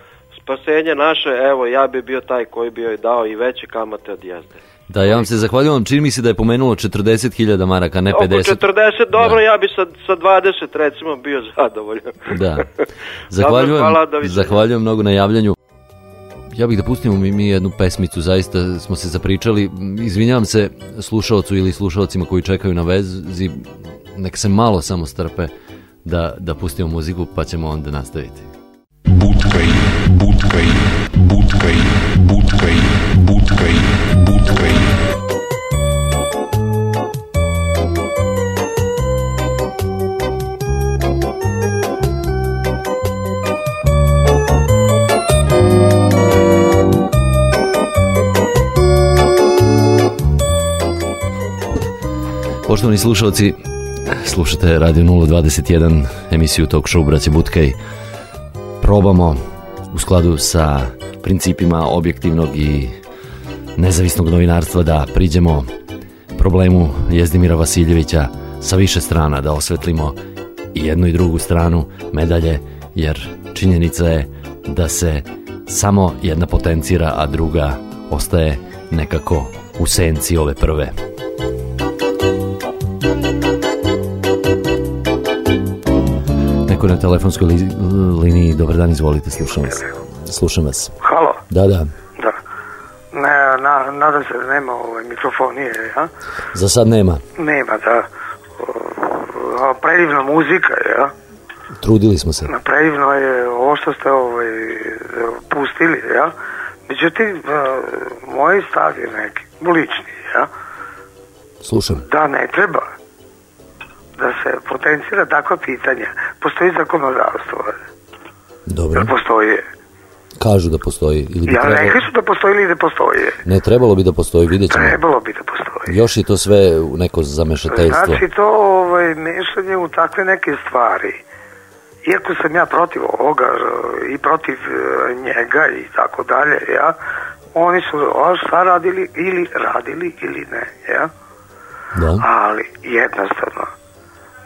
Speaker 17: spasenje naše, evo ja bi bio taj koji bi joj dao i veće kamate od jezde.
Speaker 6: Da, ja vam se zahvaljujem. Čini mi se da je pomenulo 40.000 maraka, ne
Speaker 17: Oko
Speaker 6: 50.
Speaker 17: 40, dobro, ja bi sa, sa 20 recimo bio zadovoljan.
Speaker 6: Da. Zahvaljujem,
Speaker 17: hvala, doviđenja.
Speaker 6: zahvaljujem mnogo na javljanju. Ja bih da pustimo mi, mi jednu pesmicu, zaista smo se zapričali. Izvinjavam se slušalcu ili slušalcima koji čekaju na vezi, nek se malo samo strpe da, da pustimo muziku pa ćemo onda nastaviti.
Speaker 8: Будкой, будкой, будкой, будкой, будкой, будкой.
Speaker 6: Poštovani slušalci, slušate Radio 021, emisiju Talk Show Braće Butkaj. Probamo u skladu sa principima objektivnog i nezavisnog novinarstva da priđemo problemu Jezdimira Vasiljevića sa više strana, da osvetlimo i jednu i drugu stranu medalje, jer činjenica je da se samo jedna potencira, a druga ostaje nekako u senci ove prve. Neko na telefonskoj li, liniji, dobar dan, izvolite, slušam vas. Slušam vas.
Speaker 18: Halo,
Speaker 6: Da, da,
Speaker 18: da. Ne, na, nadam se da nema ovaj mikrofonije, ja?
Speaker 6: za sad nema.
Speaker 18: Nema, da. O, predivna muzika, ja?
Speaker 6: Trudili smo se.
Speaker 18: Predivno je ovo što ste ovaj, pustili, ja? Međutim, e, moj stav je neki, lični, ja?
Speaker 6: Slušam.
Speaker 18: Da ne treba da se potencira takva pitanja. Postoji zakonodavstvo.
Speaker 6: Dobro.
Speaker 18: Jel postoji?
Speaker 6: Kažu da postoji. Ili bi
Speaker 18: Ja
Speaker 6: trebalo,
Speaker 18: rekli su da postoji ili da postoji.
Speaker 6: ne, trebalo bi da postoji, vidjet ćemo.
Speaker 18: Trebalo bi da postoji.
Speaker 6: Još je to sve u neko zamešateljstvo.
Speaker 18: Znači to ovaj, mešanje u takve neke stvari. Iako sam ja protiv ovoga i protiv e, njega i tako dalje, ja, oni su o, šta radili ili radili ili ne, ja.
Speaker 6: Da.
Speaker 18: Ali jednostavno,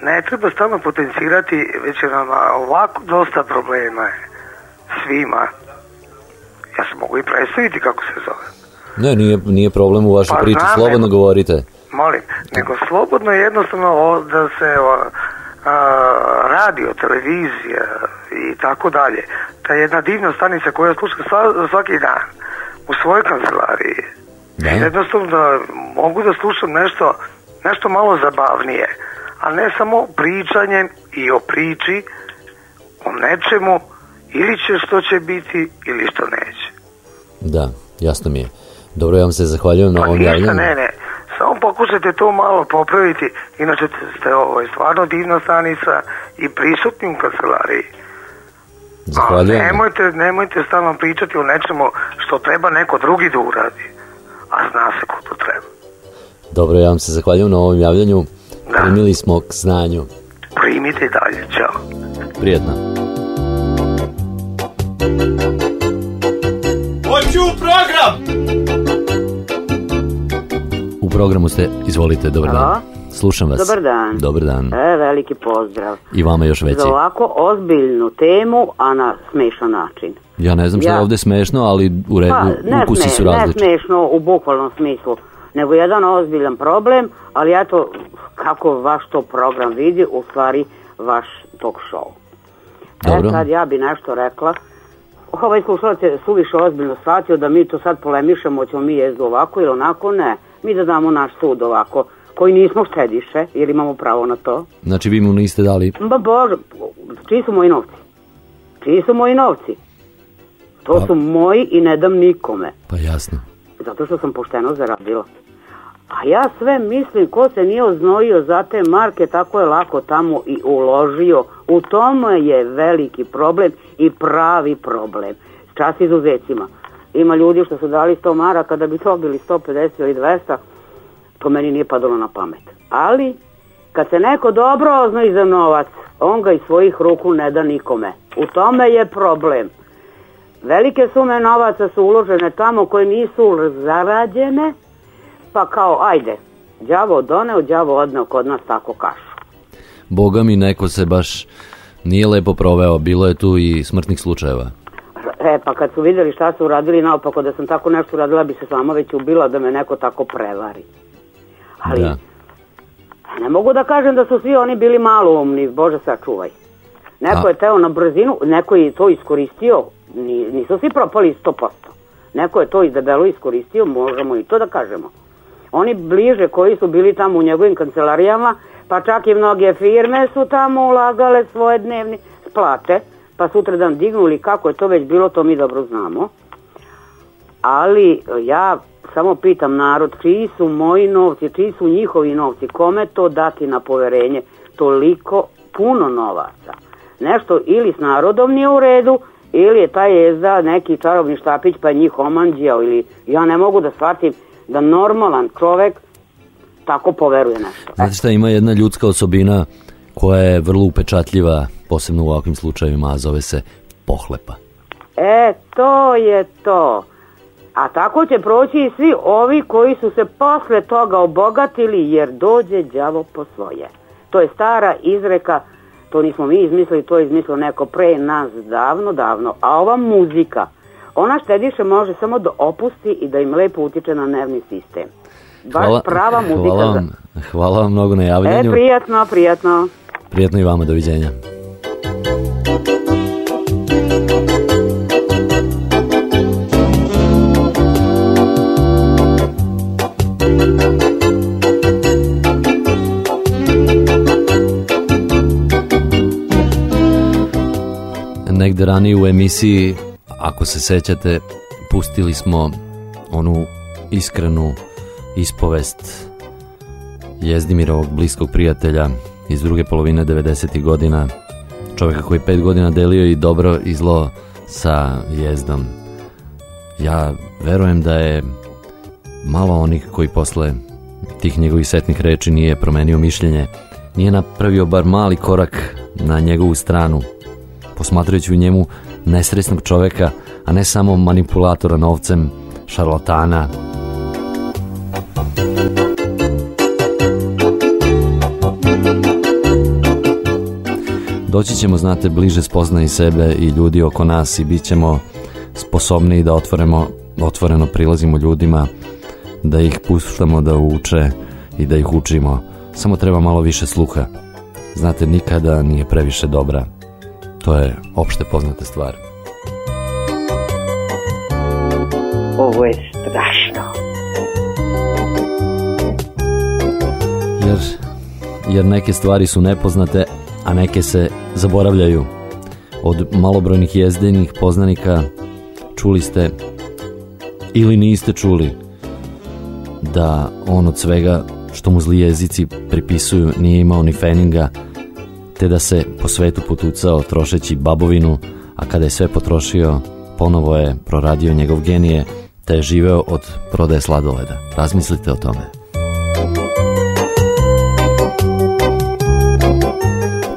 Speaker 18: ne treba stalno potencirati, već je nam ovako dosta problema svima. Ja se mogu i predstaviti kako se zove.
Speaker 6: Ne, nije, nije problem u vašoj
Speaker 18: Pa
Speaker 6: priči,
Speaker 18: znam,
Speaker 6: slobodno
Speaker 18: nego-
Speaker 6: govorite.
Speaker 18: Molim, nego slobodno je jednostavno o- da se o, a, radio, televizija i tako dalje. Ta jedna divna stanica koja sluša sva- svaki dan u svojoj kancelariji.
Speaker 6: Da.
Speaker 18: Jednostavno da mogu da slušam nešto, nešto malo zabavnije, a ne samo pričanjem i o priči, o nečemu, ili će što će biti ili što neće.
Speaker 6: Da, jasno mi je. Dobro, ja vam se zahvaljujem na
Speaker 18: Pa
Speaker 6: ovom javljanju.
Speaker 18: ne, ne. Samo pokušajte to malo popraviti. Inače ste ovo, stvarno divna stanica i prisutni u kancelariji.
Speaker 6: Zahvaljujem.
Speaker 18: Nemojte, nemojte stalno pričati o nečemu što treba neko drugi da uradi. A zna se ko to treba.
Speaker 6: Dobro, ja vam se zahvaljujem na ovom javljanju. Primili smo k znanju.
Speaker 18: Primite dalje, čao.
Speaker 6: Prijetno.
Speaker 4: Hoću program!
Speaker 6: U programu ste, izvolite, dobar dan.
Speaker 19: Halo?
Speaker 6: Slušam vas.
Speaker 19: Dobar dan.
Speaker 6: Dobar dan.
Speaker 19: E, veliki pozdrav.
Speaker 6: I vama još veći.
Speaker 19: Za ovako ozbiljnu temu, a na smešan način.
Speaker 6: Ja ne znam što je
Speaker 19: Ja-
Speaker 6: ovdje smešno, ali u redu,
Speaker 19: Pa, ne,
Speaker 6: ukusi
Speaker 19: sme-
Speaker 6: su
Speaker 19: ne
Speaker 6: različiti.
Speaker 19: smešno u bukvalnom smislu, nego jedan ozbiljan problem, ali eto, kako vaš to program vidi, u stvari vaš talk show.
Speaker 6: Dobro.
Speaker 19: E sad ja bi nešto rekla. Ovaj slušalac je suviše ozbiljno shvatio da mi to sad polemišemo, hoćemo mi jezdu ovako ili onako, ne. Mi da damo naš sud ovako, koji nismo štediše, jer imamo pravo na to.
Speaker 6: Znači vi mu niste dali...
Speaker 19: Ba bože, čiji su moji novci? Čiji su moji novci? To su moji i ne dam nikome.
Speaker 6: Pa jasno.
Speaker 19: Zato što sam pošteno zaradila. A ja sve mislim, ko se nije oznojio za te marke, tako je lako tamo i uložio. U tome je veliki problem i pravi problem. Čas izuzecima. Ima ljudi što su dali 100 maraka da bi dobili 150 ili 200, to meni nije padalo na pamet. Ali, kad se neko dobro oznoji za novac, on ga iz svojih ruku ne da nikome. U tome je problem. Velike sume novaca su uložene tamo koje nisu zarađene, pa kao, ajde, đavo doneo, đavo odneo kod nas tako kašu.
Speaker 6: Boga mi neko se baš nije lepo proveo, bilo je tu i smrtnih slučajeva.
Speaker 19: E, pa kad su vidjeli šta su uradili, naopako da sam tako nešto uradila, bi se sama već ubila da me neko tako prevari. Ali,
Speaker 6: Da.
Speaker 19: ne mogu da kažem da su svi oni bili maloumni, Bože sačuvaj. Neko
Speaker 6: A-
Speaker 19: je teo na brzinu, neko je to iskoristio, ni- nisu svi propali 100%. Neko je to i debelo iskoristio, možemo i to da kažemo. Oni bliže koji su bili tamo u njegovim kancelarijama, pa čak i mnoge firme su tamo ulagale svoje dnevne plate, pa sutra dan dignuli kako je to već bilo, to mi dobro znamo. Ali ja samo pitam narod, čiji su moji novci, čiji su njihovi novci, kome to dati na poverenje, toliko puno novaca. Nešto ili s narodom nije u redu, ili je taj jezda neki čarobni štapić pa njih omanđijao, ili ja ne mogu da shvatim da normalan čovek tako poveruje nešto.
Speaker 6: Znate šta, ima jedna ljudska osobina koja je vrlo upečatljiva, posebno u ovakvim slučajevima, a zove se pohlepa.
Speaker 19: E, to je to. A tako će proći i svi ovi koji su se posle toga obogatili jer dođe đavo po svoje. To je stara izreka, to nismo mi izmislili, to je izmislio neko pre nas davno, davno. A ova muzika, ona štediše može samo da opusti i da im lepo utiče na nervni sistem. Baš prava muzika.
Speaker 6: hvala,
Speaker 19: za-
Speaker 6: vam, hvala vam mnogo na
Speaker 19: E,
Speaker 6: javljanju.
Speaker 19: prijatno, prijatno.
Speaker 6: Prijetno i vama, doviđenja. Negde ranije u emisiji, ako se sećate, pustili smo onu iskrenu ispovest Jezdimirovog bliskog prijatelja iz druge polovine 90. godina, čovjeka koji pet godina delio i dobro i zlo sa jezdom. Ja verujem da je malo onih koji posle tih njegovih setnih reči nije promenio mišljenje, nije napravio bar mali korak na njegovu stranu, posmatrajući u njemu nesresnog čovjeka, a ne samo manipulatora novcem, šarlatana, Doći ćemo, znate, bliže spoznaji sebe i ljudi oko nas i bit ćemo sposobniji da otvoremo, otvoreno prilazimo ljudima, da ih puštamo da uče i da ih učimo. Samo treba malo više sluha. Znate, nikada nije previše dobra. To je opšte poznata stvar.
Speaker 19: Ovo je strašno.
Speaker 6: Jer, jer neke stvari su nepoznate, a neke se zaboravljaju. Od malobrojnih jezdenih poznanika čuli ste Ili niste čuli da on od svega što mu zli jezici pripisuju nije imao ni feninga, te da se po svetu potucao trošeći babovinu, a kada je sve potrošio, ponovo je proradio njegov genije, te je živeo od prodaje sladoleda. Razmislite o tome.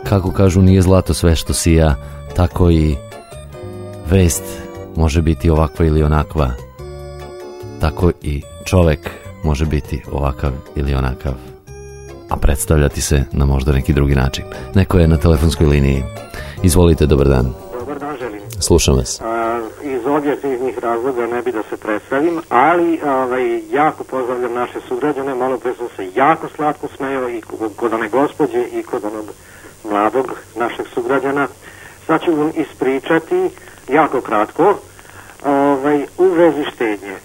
Speaker 6: Kako kažu, nije zlato sve što sija, tako i vest može biti ovakva ili onakva, tako i čovek može biti ovakav ili onakav, a predstavljati se na možda neki drugi način. Neko je na telefonskoj liniji. Izvolite, dobar dan.
Speaker 20: Dobar dan, želim.
Speaker 6: Slušam vas.
Speaker 20: A, iz objektivnih razloga ne bi da se predstavim, ali ovaj, jako pozdravljam naše sugrađane, malo pre sam se jako slatko smejao i kod one gospođe i kod onog mladog našeg sugrađana. Sad ću vam ispričati jako kratko ovaj, u vezi štednje.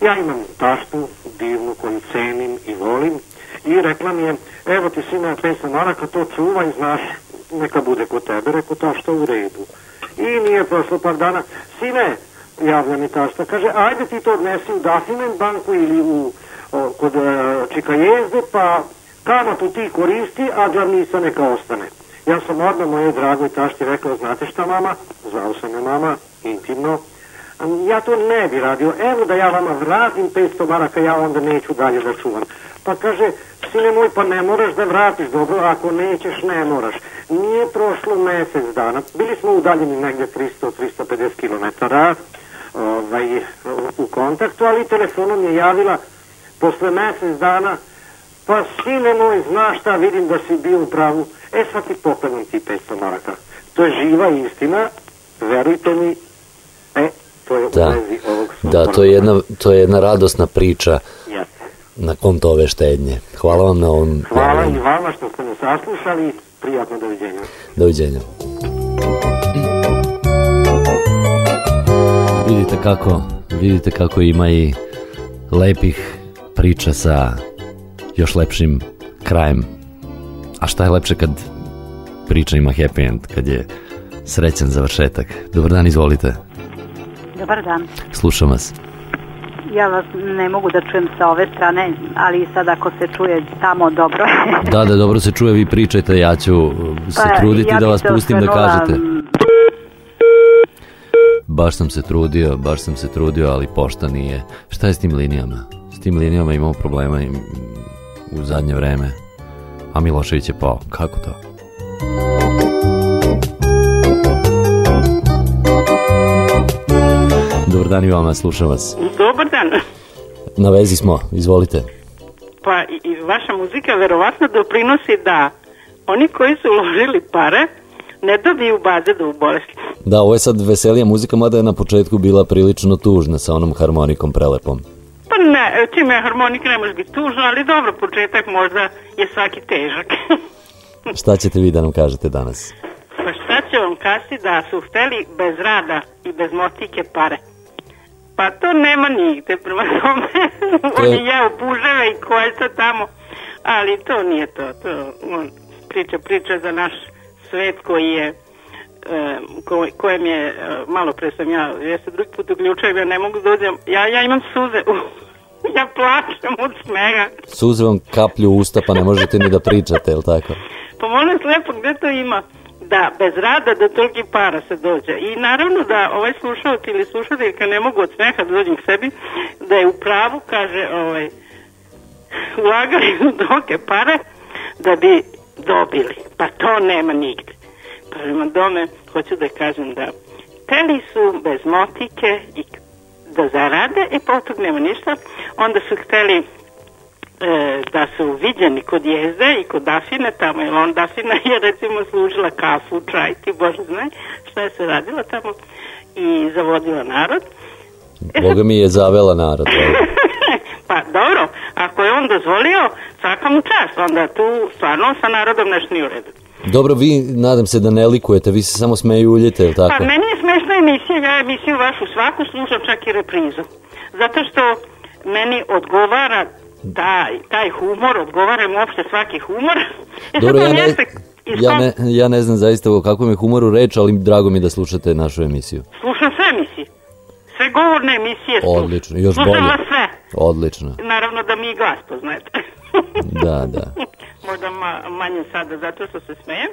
Speaker 20: Ja imam taštu divnu koju cenim i volim i rekla mi je, evo ti sine 500 maraka, to čuvaj, znaš, neka bude kod tebe, rekao tašta u redu. I nije prošlo par dana, sine, javlja mi tašta, kaže, ajde ti to odnesi u Dafinen banku ili u, o, kod uh, Čika jezde, pa kamatu ti koristi, a glavnica neka ostane. Ja sam odmah moje dragoj tašti rekao, znate šta mama, zvao sam je mama, intimno, ja to ne bi radio, evo da ja vama vratim 500 maraka, ja onda neću dalje da čuvam. Pa kaže, sine moj, pa ne moraš da vratiš, dobro, ako nećeš, ne moraš. Nije prošlo mesec dana, bili smo udaljeni negde 300-350 km ovaj, u kontaktu, ali telefonom je javila posle mesec dana, pa sine moj, znaš šta, vidim da si bio u pravu, e sad ti poklanjam ti 500 maraka. To je živa istina, verujte mi, e, to je
Speaker 6: Da.
Speaker 20: u vezi ovog
Speaker 6: Da, to je jedna, to je jedna radosna priča
Speaker 20: Jeste.
Speaker 6: na konto ove štednje. Hvala vam na ovom
Speaker 20: Hvala
Speaker 6: javljanju.
Speaker 20: i vama što ste me saslušali, prijatno doviđenja.
Speaker 6: Doviđenja. Vidite kako, vidite kako ima i lepih priča sa još lepšim krajem. A šta je lepše kad priča ima happy end, kad je srećan završetak. Dobar dan, izvolite.
Speaker 21: Dobar dan.
Speaker 6: Slušam vas.
Speaker 21: Ja vas ne mogu da čujem sa ove strane, ali sad ako se čuje tamo dobro.
Speaker 6: Da, da, dobro se čuje, vi pričajte, ja ću uh, se
Speaker 21: Pa,
Speaker 6: truditi
Speaker 21: ja
Speaker 6: da vas pustim da
Speaker 21: osvrnula,
Speaker 6: kažete.
Speaker 21: m,
Speaker 6: Baš sam se trudio, baš sam se trudio, ali pošta nije. Šta je s tim linijama? S tim linijama imamo problema mm, u zadnje vreme. A Milošević je pao. Kako to? Dan i vama, slušam vas.
Speaker 16: Dobar dan.
Speaker 6: Na vezi smo, izvolite.
Speaker 16: Pa i, vaša muzika verovatno doprinosi da oni koji su uložili pare ne dobiju baze da u bolesti.
Speaker 6: Da, ovo je sad veselija muzika, mada je na početku bila prilično tužna sa onom harmonikom prelepom.
Speaker 16: Pa ne, čime je harmonika ne može biti tužno, ali dobro, početak možda je svaki težak.
Speaker 6: Šta ćete vi da nam kažete danas?
Speaker 16: pa šta će vam kasti da su hteli bez rada i bez motike pare? Pa to nema nigde, prema tome.
Speaker 6: To je-
Speaker 16: On je jeo puževe i koljca tamo, ali to nije to. to on priča, priča za naš svet koji je ko, kojem je, e, malo pre sam ja, ja se drugi put uključujem, ja ne mogu da dođem, ja, ja imam suze, ja plačem od smega.
Speaker 6: Suze vam kaplju u usta pa ne možete ni da pričate, jel tako?
Speaker 16: Pa molim vas lepo, gde to ima? Da, bez rada do toliki para se dođe. I naravno da ovaj slušalci ili slušateljka ne mogu od smeha da dođem k sebi, da je u pravu, kaže, ovaj, ulagali u doke pare da bi dobili. Pa to nema nigde. Prema tome, hoću da kažem da teli su bez motike i da zarade, e pa od tog nema ništa. Onda su hteli e, da su viđeni kod jezde i kod Dafine tamo, jer on Dafina je recimo služila kafu, čaj, ti bože znaj šta je se radila tamo i zavodila narod.
Speaker 6: Boga mi je zavela narod.
Speaker 16: Pa dobro, ako je on dozvolio, svaka mu čast, onda tu stvarno sa narodom nešto nije u redu.
Speaker 6: Dobro, vi nadam se da ne likujete, vi se samo smejuljite, jel tako?
Speaker 16: Pa meni je smešna emisija, ja emisiju vašu svaku slušam čak i reprizu. Zato što meni odgovara taj, taj humor, odgovara mi uopšte svaki humor. E
Speaker 6: Dobro, ja ne, ja, ne, ja ne znam zaista o kakvom je humoru reč, ali drago mi da slušate našu emisiju.
Speaker 16: Slušam sve emisije. Sve govorne emisije su.
Speaker 6: Odlično, još
Speaker 16: Slušala
Speaker 6: bolje.
Speaker 16: sve.
Speaker 6: Odlično.
Speaker 16: Naravno da mi i glas poznajete.
Speaker 6: Da, da.
Speaker 16: Možda ma, manje sada zato što se smejem.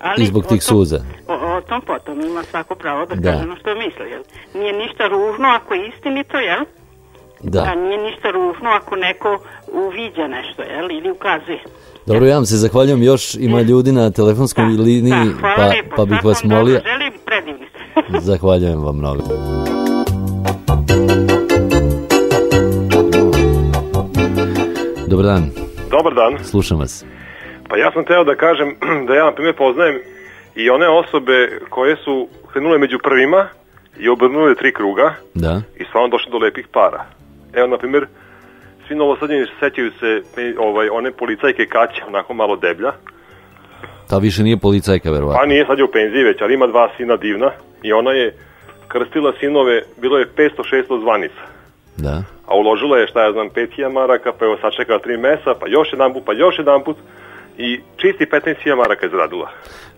Speaker 16: Ali
Speaker 6: I zbog tih suza.
Speaker 16: O, o tom potom ima svako pravo da,
Speaker 6: Da.
Speaker 16: kaže ono što misli, jel? Nije ništa ružno ako je istinito, jel?
Speaker 6: Da.
Speaker 16: A nije ništa ružno ako neko uviđa nešto, jel? Ili ukazuje.
Speaker 6: Dobro, ja vam se zahvaljujem. Još ima ljudi na telefonskoj liniji,
Speaker 16: Da,
Speaker 6: pa,
Speaker 16: lijepo.
Speaker 6: pa bih vas
Speaker 16: dobro
Speaker 6: molio.
Speaker 16: Želim, predivni.
Speaker 6: Zahvaljujem vam mnogo. Dobar dan,
Speaker 22: Dobar dan.
Speaker 6: slušam vas.
Speaker 22: Pa ja sam teo da kažem da ja na primjer poznajem i one osobe koje su krenule među prvima i obrnule tri kruga
Speaker 6: Da.
Speaker 22: i stvarno došli do lepih para. Evo, na primjer, svi novosadnjeni sećaju se pe- ovaj, one policajke Kaća, onako malo deblja.
Speaker 6: Ta više nije policajka,
Speaker 22: Pa
Speaker 6: verovatno.
Speaker 22: nije sad je u penziji već, ali ima dva sina divna i ona je krstila sinove, bilo je 500-600 zvanica.
Speaker 6: Da.
Speaker 22: A uložila je, šta ja znam, 5000 maraka, pa evo sačekala 3 mesa, pa još jedan put, pa još jedan put i čisti 15.000 maraka je zaradila.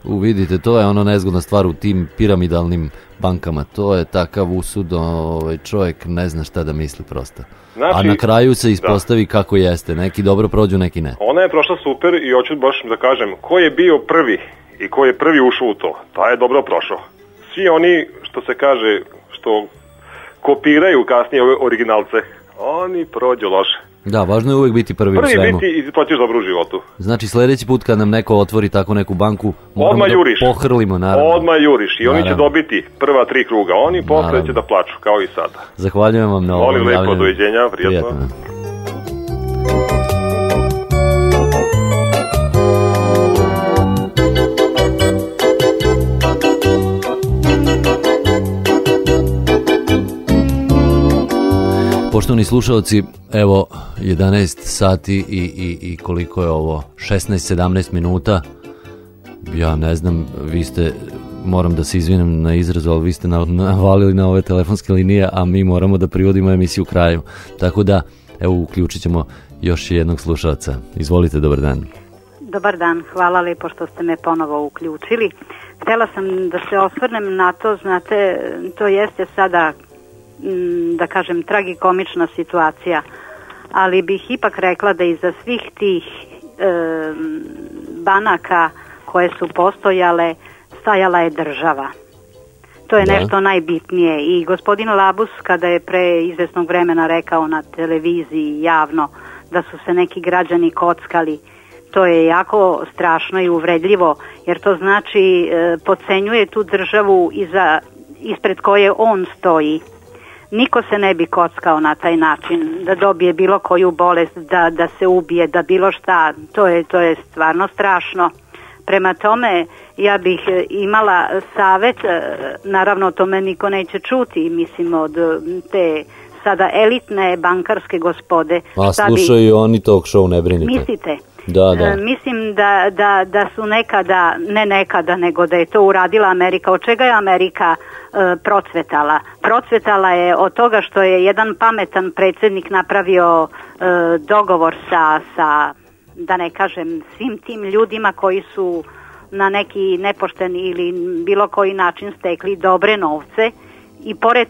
Speaker 6: U, vidite, to je ono nezgodna stvar u tim piramidalnim bankama. To je takav usud, ovaj, čovjek ne zna šta da misli prosto.
Speaker 22: Znači-
Speaker 6: A na kraju se ispostavi kako jeste. Neki dobro prođu, neki ne.
Speaker 22: Ona je prošla super i hoću baš da kažem, ko je bio prvi i ko je prvi ušao u to, taj je dobro prošao. Svi oni, što se kaže, što kopiraju kasnije ove originalce, oni prođu loše.
Speaker 6: Da, važno je uvijek biti prvi, u
Speaker 22: Prvi
Speaker 6: svemu.
Speaker 22: biti i proćiš dobro u životu.
Speaker 6: Znači sljedeći put kad nam neko otvori tako neku banku, moramo
Speaker 22: Odmah
Speaker 6: da
Speaker 22: juriš.
Speaker 6: pohrlimo, naravno.
Speaker 22: Odmah juriš i oni će dobiti prva tri kruga, oni posle će da plaču, kao i sada.
Speaker 6: Zahvaljujem vam na ovom
Speaker 22: Molim lepo, doviđenja, prijatno.
Speaker 6: Poštovani slušalci, evo 11 sati i, i, i koliko je ovo, 16-17 minuta. Ja ne znam, vi ste, moram da se izvinem na izrazu, ali vi ste na- navalili na ove telefonske linije, a mi moramo da privodimo emisiju kraju. Tako da, evo uključit ćemo još jednog slušalca. Izvolite, dobar dan.
Speaker 21: Dobar dan, hvala lijepo što ste me ponovo uključili. Htjela sam da se osvrnem na to, znate, to jeste sada, da kažem, tragikomična situacija, ali bih ipak rekla da iza svih tih em, banaka koje su postojale, stajala je država. To je
Speaker 23: Da.
Speaker 21: nešto najbitnije i gospodin Labus kada je pre izvesnog vremena rekao na televiziji javno da su se neki građani kockali, to je jako strašno i uvredljivo jer to znači e, podcenjuje tu državu iza, ispred koje on stoji. Niko se ne bi kockao na taj način da dobije bilo koju bolest, da, da se ubije, da bilo šta. To je, to je stvarno strašno. Prema tome, ja bih e, imala savet, e, naravno to me niko neće čuti, mislim od te sada elitne bankarske gospode.
Speaker 6: A
Speaker 21: Šta bi-
Speaker 6: slušaju oni talk show, ne brinite.
Speaker 21: Mislite?
Speaker 6: Da, da.
Speaker 21: E, mislim da, da, da su nekada, ne nekada, nego da je to uradila Amerika. Od čega je Amerika e, procvetala? Procvetala je od toga što je jedan pametan predsjednik napravio e, dogovor sa, sa, da ne kažem, svim tim ljudima koji su na neki nepošten ili bilo koji način stekli dobre novce i pored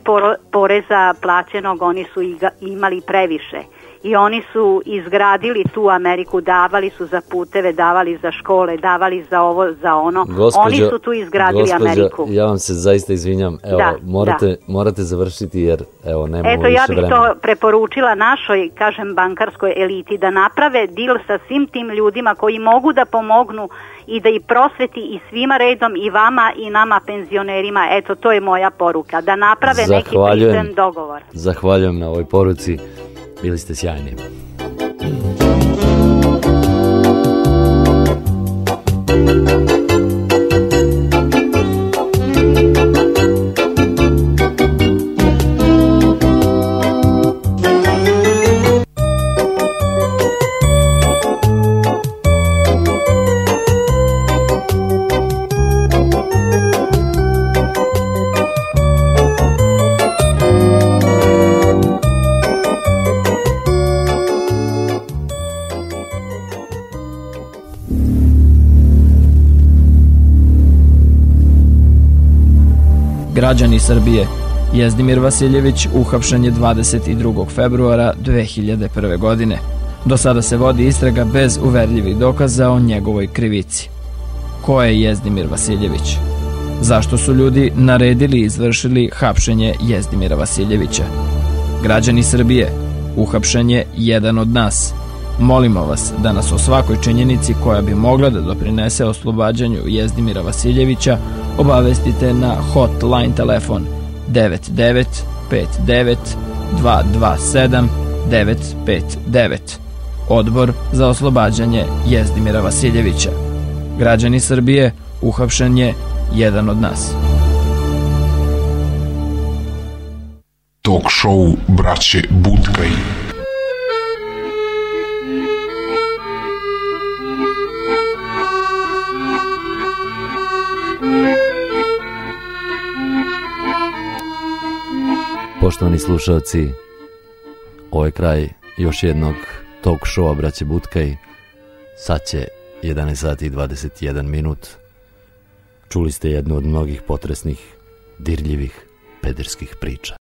Speaker 21: poreza plaćenog oni su imali previše i oni su izgradili tu Ameriku, davali su za puteve, davali za škole, davali za ovo, za ono. oni su tu izgradili
Speaker 6: gospođo,
Speaker 21: Ameriku.
Speaker 6: ja vam se zaista izvinjam. Evo,
Speaker 21: Da,
Speaker 6: morate, morate završiti jer evo, nemamo
Speaker 21: Eto,
Speaker 6: više
Speaker 21: ja bih
Speaker 6: vremena.
Speaker 21: to preporučila našoj, kažem, bankarskoj eliti da naprave dil sa svim tim ljudima koji mogu da pomognu i da i prosveti i svima redom i vama i nama penzionerima. Eto, to je moja poruka. Da naprave neki
Speaker 6: Zahvaljujem.
Speaker 21: pristojan dogovor.
Speaker 6: Zahvaljujem na ovoj poruci. Bili ste sjajni.
Speaker 5: Građani Srbije, Jezdimir Vasiljević uhapšen je 22. februara 2001. godine. Do sada se vodi istraga bez uverljivih dokaza o njegovoj krivici. Ko je Jezdimir Vasiljević? Zašto su ljudi naredili i izvršili hapšenje Jezdimira Vasiljevića? Građani Srbije, uhapšen je jedan od nas. Molimo vas da nas o svakoj činjenici koja bi mogla da doprinese oslobađanju Jezdimira Vasiljevića obavestite na hotline telefon 99 59 227 959. Odbor za oslobađanje Jezdimira Vasiljevića. Građani Srbije, uhapšen je jedan od nas.
Speaker 8: Talk show braće Budkaj.
Speaker 6: Poštovani slušalci, ovo je kraj još jednog talk showa Braće Butkaj. Sad će 11 sati i 21 minut. Čuli ste jednu od mnogih potresnih, dirljivih, pederskih priča.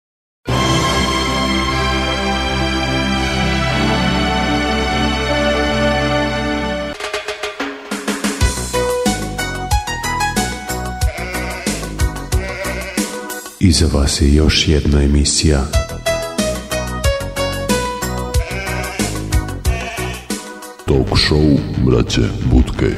Speaker 24: Iza vas je još jedna emisija Talk show braće Budkej.